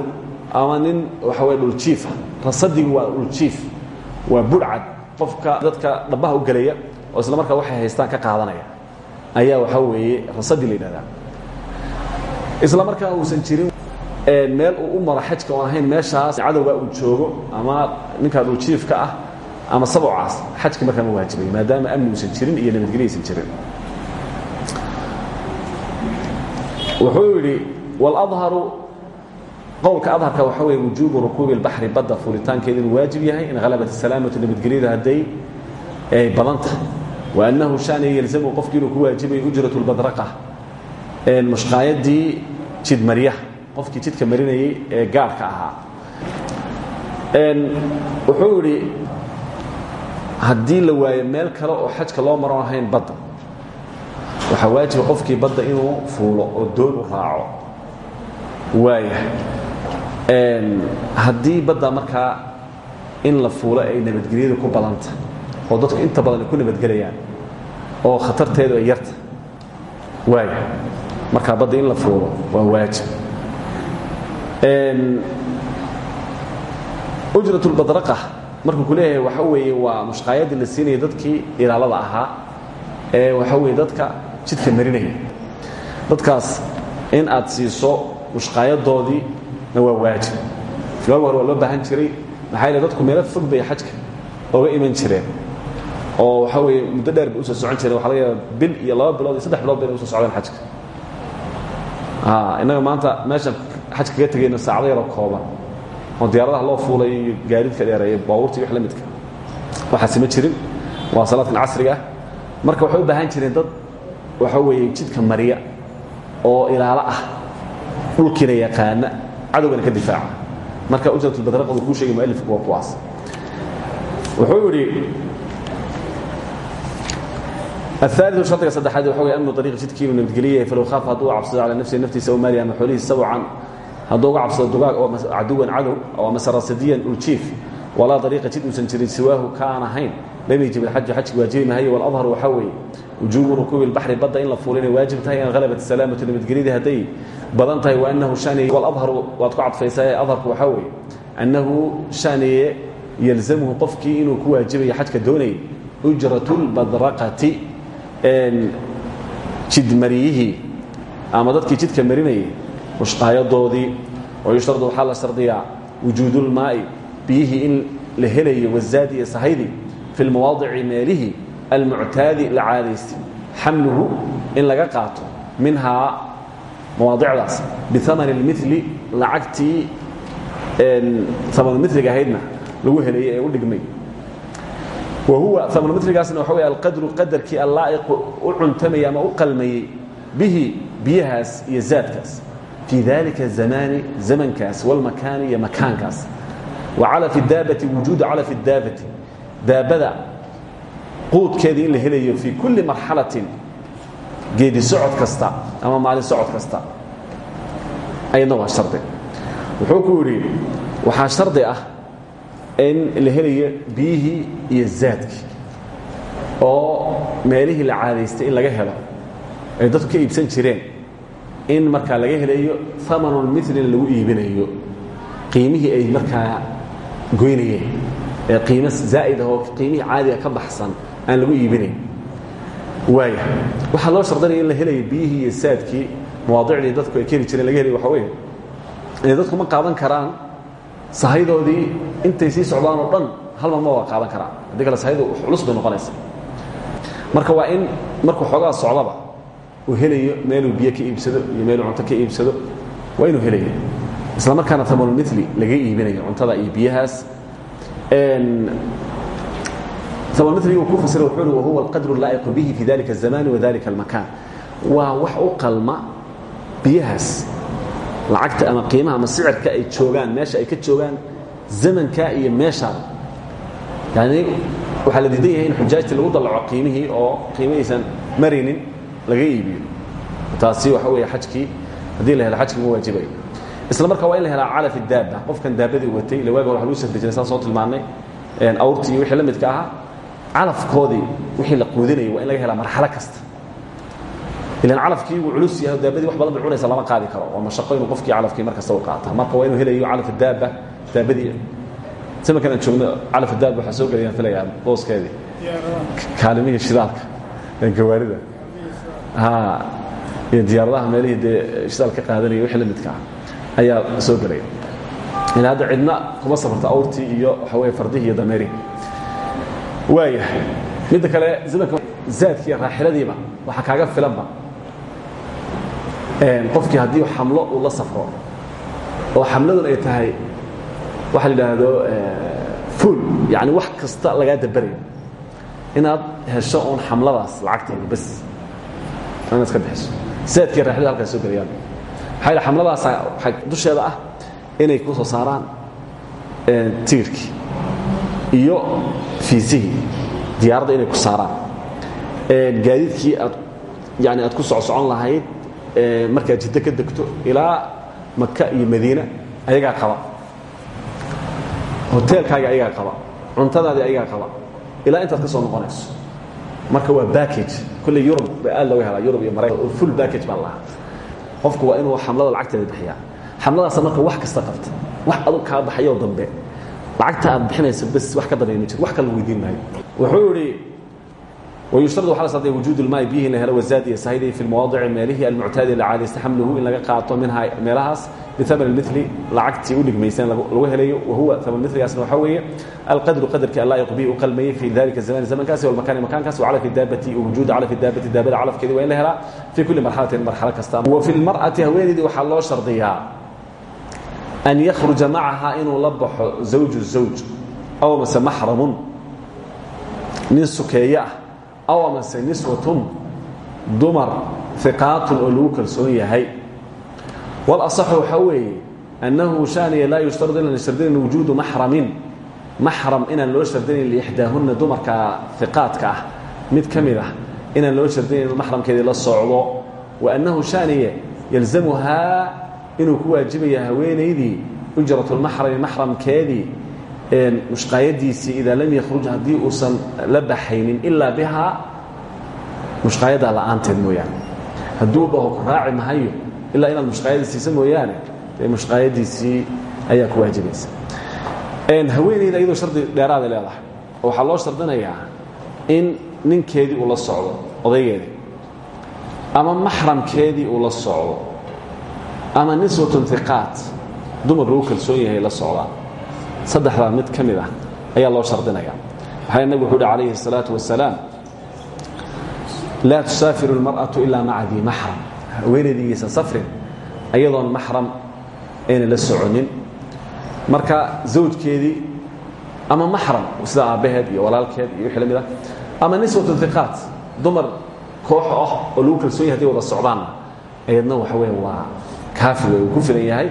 ama nin waxa weye dhuljiifa rasadigu waa dhuljiif waa budhcad qofka dadka dhabbaha u gelaya oo isla markaa waxay haystaan ka qaadanaya ayaa waxaa weeye rasadi la yidhahdaa isla markaa uusan jirin meel uu u maro xajka oon ahayn meeshaas cadowga uu joogo ama ninkaa dhuljiifka ah ama sabocaas xajka markaa ma waajibayo maadaama amni uusan jirin iyo nabadgelyo aysan jirin. Wuxuu yidhi waladharu qowlka adharka waxaa weeye wujuubu rukuubi اlbaxri badda fuulitaankeeda inuu waajib yahay in halabat salaamatu nabadgelyada hadday ay badan tahay wa annahu shaniya yalzamu qofkii inuu ku waajibayo ujrat اlbadraqa mushqaayadii jidmaryaha qofkii jidka marinayey ee gaarhka ahaa. Wuxuu yidhi haddii la waayo meel kale oo xajka loo maron ahayn badda waxaa waajiba qofkii badda inuu fuulo oo doon u raaco. Waaya badda markaa in la fuulo ay nabadgelyada ku badanta oo dadku inta badan ay ku nabadgelayaan oo khatarteedu ay yarta markaa badda in la fuulo waa waajib. Ujrat اlbadraqa markuu ku leeyahay waxa weeye waa mushqaayadii la siinaya dadkii ilaalada ahaa ee waxa weye dadka jidka marinaya. Dadkaas in aad siiso mushqaayadoodii na waa waajib. Filaga hore waa loo baahan jiray maxaa yeele dadku meelo fog bay xajka oga iman jireen. Oo waxa weeye muddo dheer bay u soo socon jireen. Waxa laga yaaba bil iyo laba bilood iyo saddex bilood bayna u soo socdeen xajka innaga maanta meeshan xaj kaga tegayno saacado yaroo kooban oo diyaaradaha loo fuulay iyo gaadiidka dheereeya baabuurta iyo wax la midka. Waxaasi ma jirin. Waa salaadkan casriga ah. Marka waxay u baahan jireen dad waxa weeye jidka mariya oo ilaalo ah dhulkiina yaqaana cadowgana ka difaaca. Marka ujratulbadraqadu kuu sheegay mualifku waa kuwaas. Wuxuu yidhi aaliu hardiga saddexaad waa amnu ariiq jidkii inuu nabadgeliyahay falow khaafa hadduu cabsado calaa nafsihi naftiisa o maalihi ama xoolihii sawcan hadduu uga cabsado dugaag oo caduwan cadow oo amasarasadiyan uljiif walaa ariiqa jid uusan jirin siwaahu ka aan ahayn lam yajib alxaju xajki waajibi mahayo waladhar waxaa weeye wujuubu rukuubi lbaxri badda in la fuula inay waajib tahay in halabat salaamatu nabadgelyadii hadday badan tahay waanahu haniye waladharu waad ku cadfaysae adharku waxaa weeye annahu shaniye yalzamuhu qofkii inuu ku waajibayo xajka doonayay ujratu lbadraqati jidmariyihii ama dadkii jidka marinayay mushqaayadoodii oo yushtardu waxaa la shardiyaa wujuudulmaa'i biyihii in la helayo wazaadi iyo sahaydii fi lmawaadici meelihii almuctaadi la caadaysta xamluhu in laga qaato minhaa mawaadicdaas biamani اlmili lacagtii amanumiliga ahaydna lagu helayay ee u dhigmay wahuwa amanumiligaasna waxa wey alqadru qadarkii allaa'iqu u cuntamayay ama u qalmayey bihi biyahaas iyo zaadkaas. Fii dalika zamaani zamankaas walmakaani iyo makaankaas. Wa calafi daabati wujuudu calafi daabati. Daabada quudkeedii in la helayo fii kulli marxalatin geedi socod kasta ama maalin socod kasta. Ayadna waa shardi. Wuxuu ku yidhi waxaa shardi ah in la helayo biyihii iyo zaadkii oo meelihii la caadaystay in laga helo ay dadku ka iibsan jireen in markaa laga helayo amanulmilina lagu iibinayo. Qiimihii ay markaa goynayeen ee qiimo zaa'id ah oo qiimihii caadiga ka baxsan aan lagu iibinayn. Waaya waxaa loo shardanaya in la helayo biyihii iyo saadkii mawaadicdii dadku ay keli jireen laga helayo waxa weeye. Inay dadku ma qaadan karaan sahaydoodii intay sii socdaan oo dhan hal mar ma waa qaadan karaan haddii kale sahaydu culus bay noqonaysa marka waa in markuu xoogaa socdaba uu helayo meeluu biyo ka iibsado iyo meeluu cunto ka iibsado waa inuu helayo. Isla markaana tamanulmili laga iibinayo cuntada iyo biyahaas. Tamanulmili uu ku fasira wuxuu uhi wahuwa alqadru laa'iqu bihi fi dalika الzamani wadalika almakan. Waa wax u qalma biyahaas lacagta ama qiimaha ama sicirka ay joogaan meesha ay ka joogaan zamanka iyo meeshaan yani waxaa la diidan yahay in xujaajta lagu dallaco qiimihii oo qiimihaysan maraynin laga iibiyo. Taasi waxa weeye xajkii haddii la helo xajkii ma waajibayo isla markaa waa in la helaa calaf daaba qofkan daabadii watay ila waaga wa lagu safri jiray saan soo tilmaannay. Awrtii iyo wixii la midka ahaa calafkoodii wixii la quudinayay waa in laga helaa marxalo kasta ilan calafkii wuu culus yahay daabadii wax badan bay cunaysa lama qaadi karo waa mashaqo inuu qofkii calafkii mar kasta u qaata marka waa inuu helayo calaf daaba daabadii zamankan aan joogno calaf daaba waxaa soo gelayaan filayaa booskeedii kaalimihii shidaalka gawaarida iyo diyaaradaha meelihii dee shidaal ka qaadanaya wixii la midka ah ayaa soo gelaya ila hadda cidna kuma safarta awrtii iyo waxa weeye fardihii iyo dameerihii waaya midda kale zamanka zaadkii raaxiladiiba waxaa kaaga filanba qofkii haddii xamlo uu la safro oo xamladun ay tahay waxa la idhaahdo fuul yani wax kasta lagaa daberayo inaad hesho uun xamladaas lacagteeda bas. Inaad iska bixiso zaadkii raaxilada halkaas soo gelayaan maxaa yidhi xamladaasa waxay dusheeda ah inay ku soo saaraan tiirkii iyo fiisihii diyaaradda inay ku saaraan. Gaadiidkii aad yani aad ku socsocon lahayd markaad jiddo ka degto ilaa maka iyo madiina ayagaa qaba. Hoteelkaaga ayagaa qaba. Cuntadaadii ayagaa qaba. Ilaa intaad ka soo noqonayso. Marka waa backage kolley yurub ba aad looga helaa yurub iyo maraykan full backage baa lahaa. Qofku waa inuu xamlada lacagteeda bixiyaa. Xamladaasa marka wax kasta qabta. Wax adug kaa baxayoo dambe. Lacagta aad bixinayso bas wax ka dambeey ma jiro wax kala weydiin maayo. Wuxuu wayushtarad waxa la sarday wujuud ilmaai biyihi in la helo wazaadiya sahayday fi lmawaadici meelihii almuctaadi la caadaysta xamluhu in laga qaato minhaa meelahaas biamani mili lacagtii u dhigmaysan lagu helayo wahuwa aman miligaasna waxaa weeye alqadru qadarkii allaa iqbii u qalmayey fii dalika zamani zamankaasi walmakaani makaankaas wacalafi daabati wujuuda calafi daabati daabada calafkeedi waa in la helaa fii kulli marxalatin marxalo kasta wa fi lmar'ati haweeneydii waxaa loo shardiyaa an yakhruja macahaa inuu la baxo zawju zawj aw mase maxramun nin sukeeye ah aw amase niswatun dumar iqaatun oo lagu kalsoon yahay walaصaxu waxaa weeye annahu shaaniya laa yushtarad inaan shardinayn wujuudu maxramin maxram inaan loo shardinayn liixdaahunna dumarka iqaadka ah mid ka mid ah inaan loo shardinayn la socdo wa annahu shaaniya yalzamuhaa inuu ku waajibaya haweenaydii ujratulmaxrami maxramkeedii mushqaayadiisii idaa lam yakhruj haddii uusan la baxaynin ilaa bihaa mushqaayadaa la'aanteed mooyaane. Hadduu dhaho ku raaci mahayo ilaa inaad mushqaayada siisa mooyaane dee mushqaayadiisii ayaa ku waajibaysa haweenayda iyadoo shardi dheeraada leedahay oo waxaa loo shardinayaa in ninkeedii uu la socdo odaygeedii ama maxramkeedii uu la socdo ama niswatun iqaat dumar lagu kalsoon yahay la socdaa saddexdaa mid ka mid ah ayaa loo shardinaya waxaa nabig wuxu uhi calayhi الsalaaةu wasalaam laa tusaafiru اlmarأaةu ilaa maca dii maxram haweenaydigiisa safrin ayadoon maxram ayna la soconin marka zawjkeedii ama maxram sida aabbaheed iyo walaalkeed iyo wixii la mid ah ama niswatu iqaat dumar koox ah oo lagu kalsoon yahay haday wada socdaanna ayadna waxa weeye waa kaafi wey uu ku filan yahay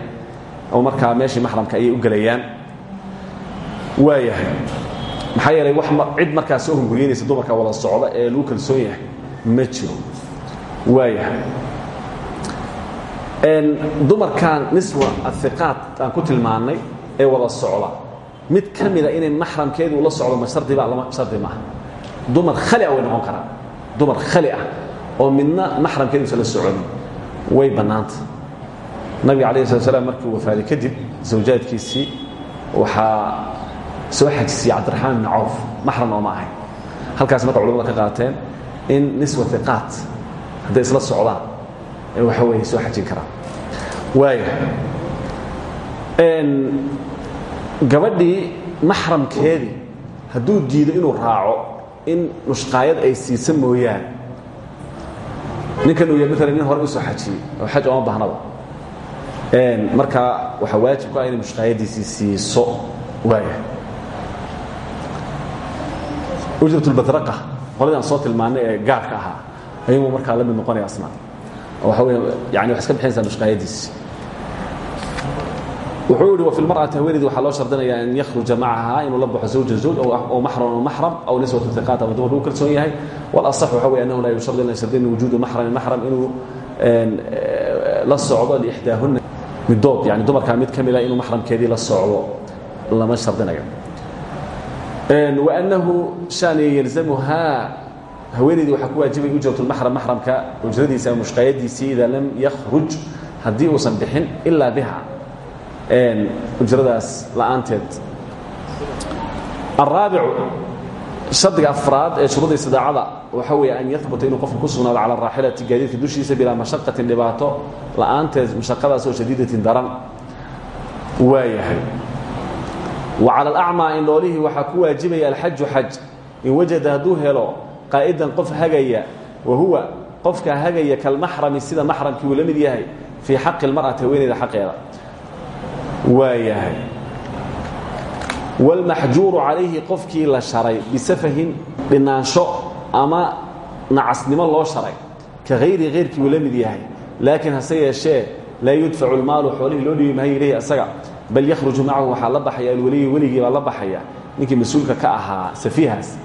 oo markaa meeshii maxramka ayay u gelayaan waayahay. Maxaa yeelay cid markaa soo hunguriyeynaysa dumarka wada socda ee lagu kalsoon yahay ma jiro. Waayahay. Dumarkan niswa ahiqaat aan ku tilmaannay ee wada socda mid ka mida inay maxramkeedu ula socdo ma shardiba lama shardi maaha dumar khali ah way noqon karaan. Dumar khali ah oo midna maxramkeeduusa la soconin way bannaanta. Nabiga alayh slat slam markii wafaaday kadib zawjaadkiisii waxaa soo xajisiyey cabdiraxmaan bn cawf maxram ooma ahayn halkaas marka culamada ka qaateen in niswa iqaat hadday isla socdaan waxa weeye soo xajin karaan waaya gabadhii maxramkeedii hadduu diido inuu raaco in nushqaayad ay siisa mooyaane ninkan uu yahay maalan nin hore u soo xajiyey oo xaj ooma baahnaba markaa waxaa waajib ku ah inay mushqaayadiisii siiso waaya ujratlbadraqa qoladaan soo tilmaanay ee gaarka ahaa ayuu markaa la mid noqonaya asna waa yani waa iska bixinaysaa dushqaayadiis wuxuu yihi wafi lmar'ati haweeneydii waxaa loo shardinayaa an yakhruja macahaa inuu la baxo zawja zawj ow ah, maxran maxram aw niswatu hiqaat ama dumar lagu kalsoon yahay. Walasax waxa wey annahu laa yushard ila shardin wujuudu maxramin maxram inuu la socdo lixdaahunna midood yani dumarkaa mid ka mida ah inuu maxramkeedii la socdo lama shardinayo wanahu shaaniya yalzamuhaa haweenaydii waxaa ku waajibay ujratulmaxram maxramka ujradiisa ama mushqaayadiisii idaa lam yakhruj haddii uusan bixin ilaa biha. Ujradaas la'aanteed. Araabicu shardiga afraad ee shuruudda istidaacada waxaa weeye an yahbuta inuu qofku ku sugnaado cala raaxilati gaadiidka dushiisa bilaa mashaqatin dhibaato la'aanteed mashaqadaas oo shadiidatin daran. Waayahay wacala alacmaa indhoolihii waxaa ku waajibaya alxaju xaj. In wajada hadduu helo qof hagaya wa huwa qofka hagaya kalmaxrami sida maxramkii uu la mid yahay fii xaqi lmar'ati haweeneyda xaqeeda. Waayahay. Waalmaxjuuru calayhi qofkii la sharay bisafahin dhinaansho ama nacasnimo loo sharay ka hayri heyrkii uu yahay. Laakiin hase yeeshee laa yudfacu lmaalu xoolihii loo dhiibi maayo asaga bal yakhruju macahu waxaa la baxaya alweliyi weligii baa la baxaya. Ninkii mas'uulka ka ahaa safiihaas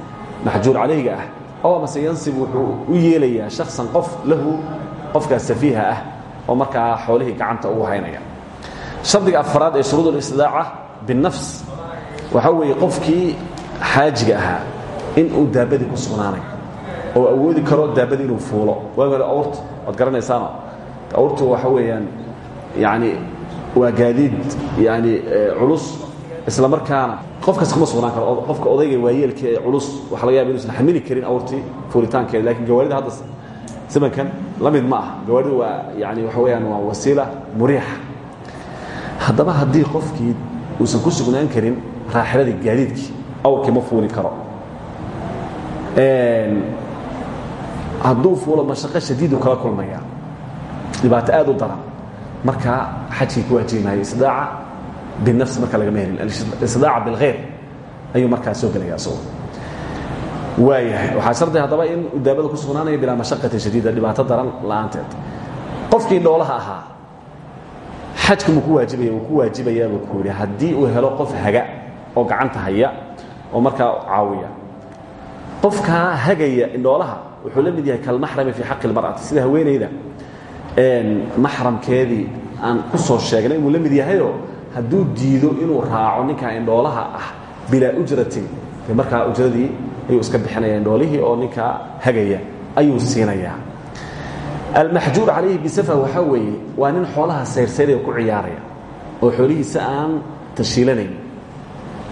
maxjuur calayga ah oo amase yansib wuxuu u yeelayaa shaksan qof lahu qofkaas safiiha ah oo markaa xoolihii gacanta ugu haynaya. Shardiga afraad ee shuruud اlistidaaca binafs waxaa weeye qofkii xaajiga ahaa in uu daabadii ku sugnaanay oo awoodi karo daabadii inuu fuulo. Waagi hore awrta waad garanaysaano awrtu waxa weeyaan yani waa gaadiid yani culus isla markaana qofkas kuma sugnaan karo. Qofka odayga waayeelka ee culus waxa laga yaba inuusan xamili karin awrtii fuulitaankeeda laakiin gawaarida hadda zamankan la mid ma ah gawaaridu waa yani waxa weyaan waa wasiila muriixa. Haddaba haddii qofkii uusan ku sugnaan karin raaxiladii gaadiidkii awrkii ma fuuli karo. Hadduu fuulo mashaqo shadiidu kala kulmaya dhibaato aad u daran markaa xajkii ku waajibi maayo isdaaca binafsi marka lagama helin isdaaca bilkhayr ayuu markaa soo gelaya isagu waayahay waxaa shardi haddaba in daabada ku sugnaanaya bilaa mashaqatin shadiida dhibaato daran la'aanteed. Qofkii dhoolaha ahaa xajku muu ku waajibaya wuu ku waajibayaa buu ku yidhi haddii uu helo qof haga oo gacanta haya oo markaa caawiya. Qofkaa hagaya indhoolaha wuxuu la mid yahay kalmaxrami fii xaqi اlmar'ati sida haweenayda maxramkeedii aan ku soo sheegnay inuu la mid yahayoo hadduu diido inuu raaco ninkaa indhoolaha ah bilaa ujratin de markaa ujradii ayuu iska bixinaya indhoolihii oo ninkaa hagaya ayuu siinayaa. Almaxjuur calayhi bisafa waxaa weeye waa nin xoolaha sayrsayraya ku ciyaaraya oo xoolihiisa aan tashiilanayn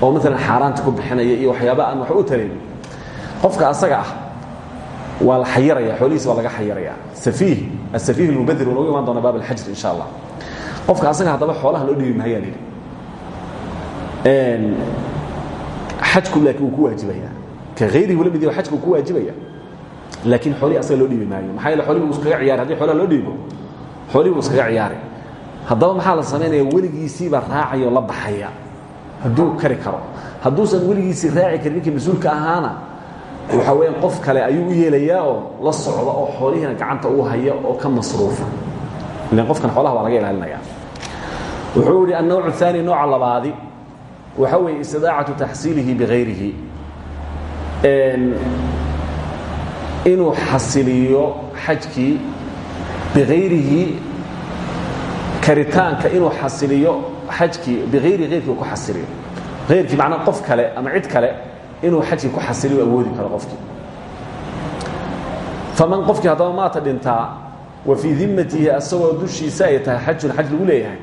oo maalan xaaraanta ku bixinaya iyo waxyaaba aan wax u tarin qofka asaga ah waa la xayiraya xoolihiisa waa laga xayiraya safiih asafiih almubadir waa noogu imaan doona baab alxajr insha allah qofka asaga haddaba xoolaha loo dhiibi mahayaa lidhi xajku laakiin wuu ku waajibaya ka hayrihi ula mid yaho xajka wuu ku waajibaya laakiin xoolihii asaga loo dhiibi maayo. Maxaa yeele xolihi wuu iskaga ciyari haddii xoolaha loo dhiibo? Xoolihii wuu iskaga ciyaari haddaba maxaa la samaynaya weligiisiibaa raacaya oo la baxaya hadduu kari karo. Hadduusan weligiisii raaci karin ninkii mas'uulka ahaana waxa weya qof kale ayuu u yeelayaa oo la socda oo xoolihiina gacanta u haya oo ka masruufa. Ilan qofkan xoolaha baa laga ilaalinaya. Wuxuu yihi annawc aani nooca labaadi waxa weeye istidaacatu taxsiilihi bikayrihi inuu xasiliyo xajkii bikayrihi karitaanka inuu xasiliyo xajkii bikayrihi keyrkii ku xasiliyo. Keyrkii macnaa qof kale ama cid kale inuu xajkii ku xasiliyo awoodi karo qofkii. Faman qofkii haddaba maata dhintaa wa fii dimatihi asagoo dushiisa ay tahay xajun xaj lagu leeyahay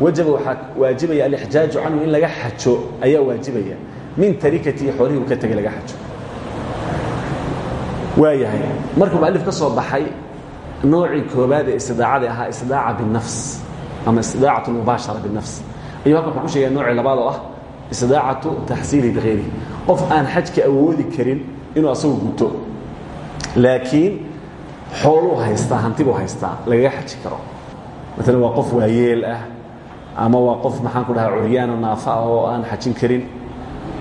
wajaba waxaa waajibaya alixjaaju canhu in laga xajo ayaa waajibaya. Min tarikatihi xoolihii uu ka tegay laga xajo. Waayahay markuu mualif ka soo baxay noocii koobaad ee istidaacadii ahaa istidaaca binafs ama istidaacatu mubaashara binafs ayuu halkan wuxuu ku sheegaya noocii labaad oo ah istidaacatu taxsiilihi bihayrihi qof aan xajka awoodi karin inuu asagu guto. Laakiin xooluu haystaa hantibuu haystaa lagaga xaji karo. Maalan waa qof waayeel ah ama waa qof maxaan ku dhahaa curyaano naafa ah oo aan xajin karin.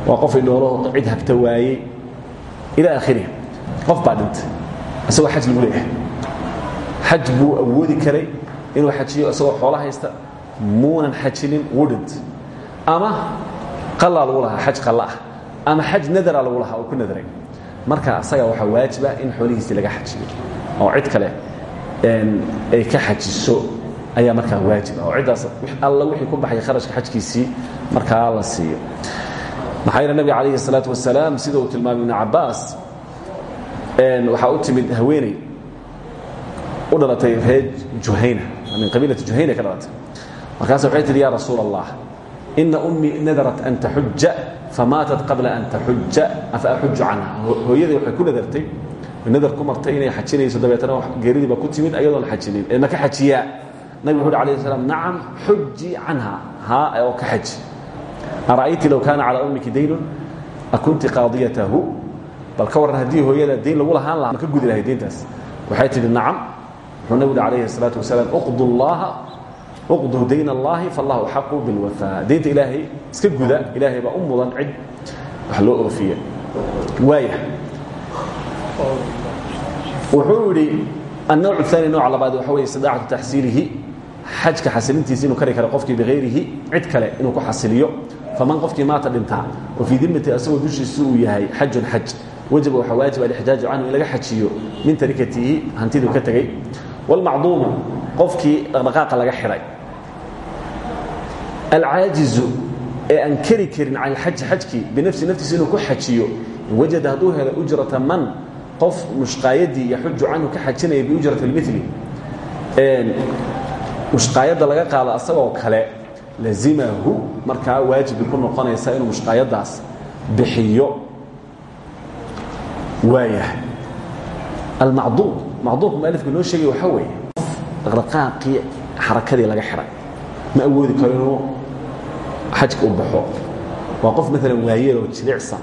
Waa qof idhoolaho cid hagta waayey. Ilaa akhirihi qof baa dhintay isagoo xaj lagu leeyahay. Xaj buu awoodi karay inuu xajiyo isagoo xoolo haysta muunan xajinin wuu dhintay. Ama qalaa lagu lahaa xaj qalla ah ama xaj nadara lagu lahaa oo ku nadaray. Marka asaga waxaa waajiba in xoolihiisii laga xajiyo. Oo cid kale ay ka xajiso ayaa markaa waajiba oo ciddaas alla wixii ku baxay kharashka xajkiisii markaa la siiyo. Maxaa yeele nabiga calayhi salaatu wasalaam sida uu tilmaamay ibnu cabbaas waxaa u timid haweeney u dhalatay reer juhayna min qabiilati juhayna ka dhalatay. Markaas waxay tihi yaa rasuul allah ina ummii nadarat an taxuja famaatat qabla an taxuja afa axuju canha hooyadii waxay ku nadartay nadar ku martay inay xajinayso dabeetana geeridiiba ku timid ayadoon xajinin ee maka xajiyaa nabig wuxu uhi alayh slam nacam xuji canha haa oo ka xaji ara'ayti low kaana calaa ummiki daynun akunti qaadiyatahu bal ka warran haddii hooyada dayn lagu lahaan lahaa ma ka gudi lahay dayntaas waxay tidhi nacam wuxuu nabigu uhi alayhi الsalaatu wasalaam uqdu llaha uqduu dayn allahi faاllahu xaqu bilwafa. Daynta ilaahay iska guda ilaahay baa u mudan cid wax loo oofiya waaya. Wuxuu idhi annawc aani nooca labaad waxa wey istidaacatu taxsiilihi xajka xasilintiisa inuu kari karo qofkii bihayrihi cid kale inuu ku xasiliyo. Faman qofkii maata dhintaa wa fii dimmati asagoo dushiisa uu yahay xajun xaj. Wajaba waxaa waajib alixjaaju canhu in laga xajiyo min tarikatihi hantiduu ka tegey wاlmacduumu qofkii dhaqdhaqaaqa laga xidhay alcaajizu ee aan keri karin can alxaji xajkii binafsi naftiisa inuu ku xajiyo wajada hadduu helo ujrata man qof mushqaayadii yaxuju canhu ka xajinaya biujrati اlmili mushqaayadda laga qaado asagoo kale lazimahu markaa waajibay ku noqonaysa inuu mushqaayaddaas bixiyo. Waayahay. Almacduub macduubka mualifka noo sheegay waxaa weeye dhaqdhaqaaqii xarakadii laga xidhay ma awoodi karo inuu xajka u baxo. Waa qof maalan waayeel oo jilicsan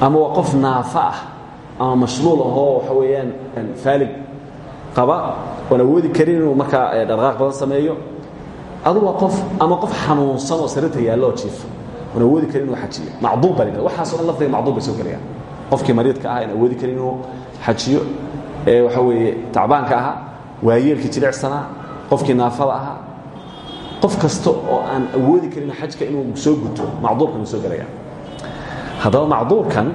ama waa qof naafa ah ama mashluul ahoo waxa weeyaan faalig qaba. Oon awoodi karin inuu markaa dhaqdhaqaaq badan sameeyo. Adu waa qof ama qof xanuunsan oo sarirta yaallo oo jiifo oon awoodi karin inuu xajiyo. Macduub baa la yidhahda waxaaso dhan lafdiga macduub bay soo gelayaan qofkii mariidka ah aan awoodi karin inuu xajiyo ee waxa weeye tacbaanka ahaa waayeelkii jilicsanaa qofkii naafada ahaa qof kasta oo aan awoodi karin xajka inuu soo guto macduubkan uu soo gelayaan haddaba macduubkan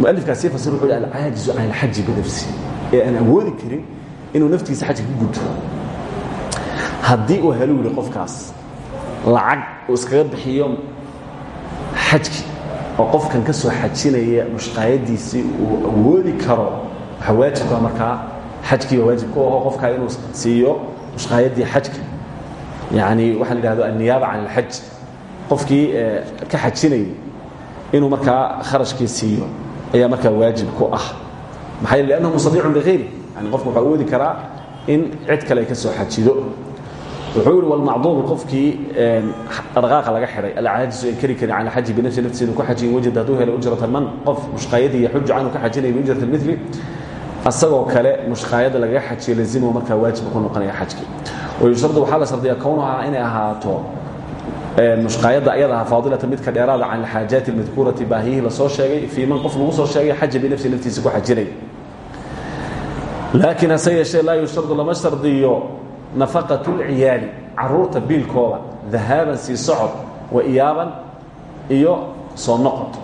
mualifkaa sii fasir wuxu hi alcaajizu can alxaji binafsi ee aan awoodi karin inuu naftiisa xajka ku guto. Haddii uu helo yidhi qofkaas lacag uu iskaga bixiyo xajki oo qofkan ka soo xajinaya mushqaayadiisii uu awoodi karo waxaa waajibka markaa xajkiiba waajib ku aho qofkaa inuu siiyo mushqaayaddii xajka. Yacni waxaa la yidhahdo anniyaaba can alxaj. Qofkii ka xajinayay inuu markaa kharashkii siiyo ayaa markaa waajib ku ah. Maxaa yeele annahu mustadiicun bihayri yani qofku waxaa awoodi karaa in cid kale ay ka soo xajido. Wuxuu yihi walmacduumu qofkii dhaqaaqa laga xidhay alcaajisu an keri karin cala xaji binafsi naftiisa ku xajiyin wajad hadduu helo ujrata man. Qof mushqaayadii yaxuju canhu ka xajinaya biujrati lmili asagoo kale mushqaayadda lagaga xajiyo lazimahu markaa waajiba ku noqonaya xajkii. Wayushardu waxaa la shardiyaa kownahaa inay ahaato mushqaayadda ayada aha faadilata midka dheeraada can alxaajaati almadkuurati baahiyihii la soo sheegay fii man qof lagu soo sheegay xaja binafsi naftiisa ku xajinaya laakiin hase yeeshee laa yushardu lama shardiyo nafaqat اlciyaali carruurta biilkooda dahaaban sii socod wa iyaaban iyo soo noqod.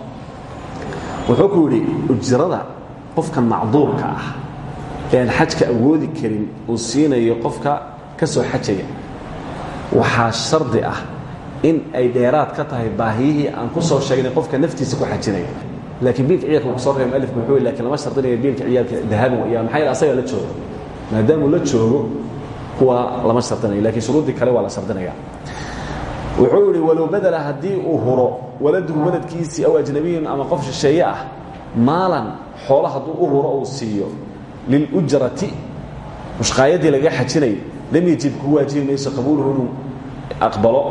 Wuxuu ku yidhi ujrada qofka macduurka ah ean xajka awoodi karin uu siinayo qofka ka soo xajaya. Waxaa shardi ah in ay dheeraad ka tahay baahiyihii aan ku soo sheegnay qofka naftiisa ku xajinaya. Laakiin biilka ciyaalka ku soo reebay mualifku wuxuu laakiin lama shardinayo biilka ciyaalka dahaban iya maxaa yeele asaga la joogo. Maadaamuu la joogo kuwa lama shardinayo lakiin shuruuddii kale waa la shardinaya wuxuu yidhi walow badela haddii uu huro waladuhu waladkiisii aw ajnabiyun ama qof shisheeye ah maalan xoolo hadduu u huro uu siiyo lilujrati mushqaayadii laga xajinay lam yajib ku waajibi mayso qabuuluhu inuu aqbalo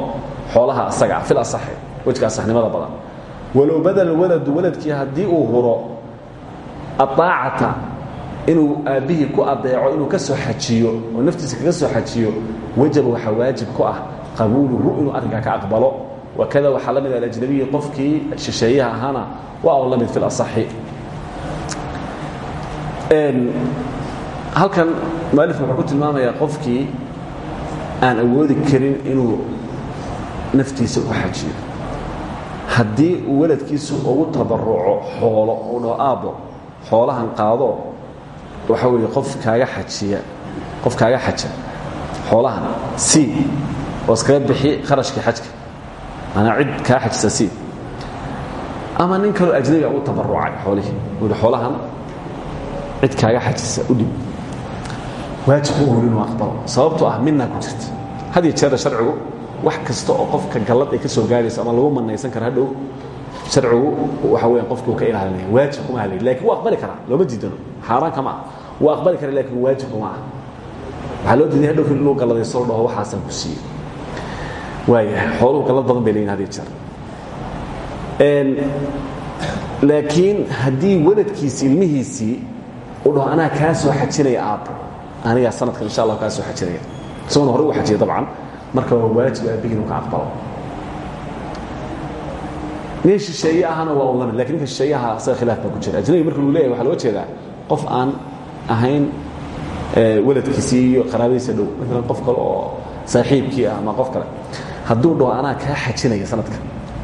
xoolaha asaga fil asaxi wejka asaxnimada badan. Walow badala waladu waladkii haddii uu huro aaacata inuu aabbihii ku adeeco inuu ka soo xajiyo oo naftiisa kaga soo xajiyo wajaba waxaa waajib ku ah qabuuluhu inuu arrinkaa ka aqbalo. Wakada waxaa la mid alajnabiyi qofkii shisheeyaha ahaana waa un la mid fil asaxi halkan mualifku wuxuu ku tilmaamayaa qofkii aan awoodi karin inuu naftiisa u xajiyo. Haddii uu waladkiisu ugu tabaruco xoolo uu dhaho aabbo xoolahan qaado waxa weeye qof kaaga xajiya qof kaaga xaja. Xoolahan sii oo iskaga bixi kharashkii xajka. Manaa cid kaa xajisa sii ama nin kaloo ajnabiga u tabarucay xoolihii. Uu hi xoolahan cid kaaga xajisa u dhib waajib u hor inuu aqbalo sababtoo ah midnaa ku jirta. Had iyo jeera sharcigu wax kasta oo qofka gallad ay ka soo gaarayso ama lagu manaysan kara hadhow sharcigu waxa weya qofki uu ka ilaalinaya waajib kuma halay laakiin wuu aqbali karaa. Looma diidano xaaraan kama ah. Wuu aqbali kara laakiin waajib kuma ah. Waxaa loo diiday hadhow inuu galladayso dhaho waxaasaan ku siiyey. Waaya xooluhu gallad badan bay leeyihiin had iyo jeer. Laakiin haddii waladkiisi ilmihiisii dhaho anaa kaa soo xajinaya aabbo. Anigaa sanadkan insha allah kaa soo xajinaya. Isaguna hore u xajiya dabcan. Marka waa waajib aabbihii inuu ka aqbalo. Nin shisheeye ahana waa u la mid laakiin ninka shisheeyaha asaga khilaaf baa ku jira. Ajnabi marka luu leeyahy waxa loo jeedaa qof aan ahayn waladkiisii iyo qaraabadiisa dhow. Maalan qof kale oo saaxiibkii ah ama qof kale. Hadduu dhaho anaa kaa xajinaya sanadkan.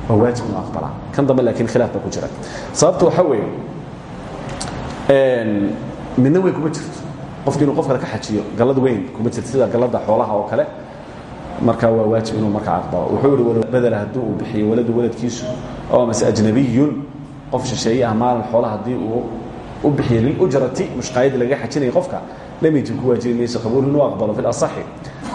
Waa waajib inuu aqbalaa. Kan dambe laakiin khilaaf baa ku jira. Sababta waxaa weeye midna weyn kuma jirto. Qofki inuu qof kale ka xajiyo gallad weyn kuma jirto sida galladda xoolaha oo kale. Marka waa waajib inuu markaa aqbalo. Wuxuu ihi walow badela haddii uu bixiyo waladu waladkiisu oo mase ajnabiyun qof shisheeye ah maalin xoola haddii uu u bixiyo lilujrati mushqaayadii laga xajinaya qofka lam yajib ku waajibi mayso qabuul inuu aqbalo fi lasaxi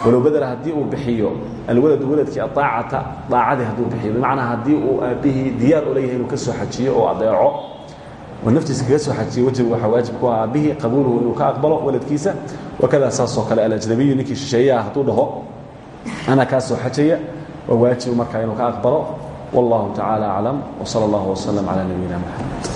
walow badela haddii uu bixiyo alwaladu waladkii aaacata daacadii hadduu bixiyo bimacnaa haddii uu aabbihii diyaar u leeyahay inuu ka soo xajiyo oo adeeco oo naftiisa kaga soo xajiyo wajib waxaa waajib ku ah aabbihii qabuuluhu inuu ka aqbalo waladkiisa. Wakada saasoo kale alajnabiyu ninkii shisheeyaha hadduu dhaho anaa kaa soo xajaya waa waajib markaa inuu ka aqbalo. Wallahu tacaala aclam wsala allah wslm cala nabiyina maxamed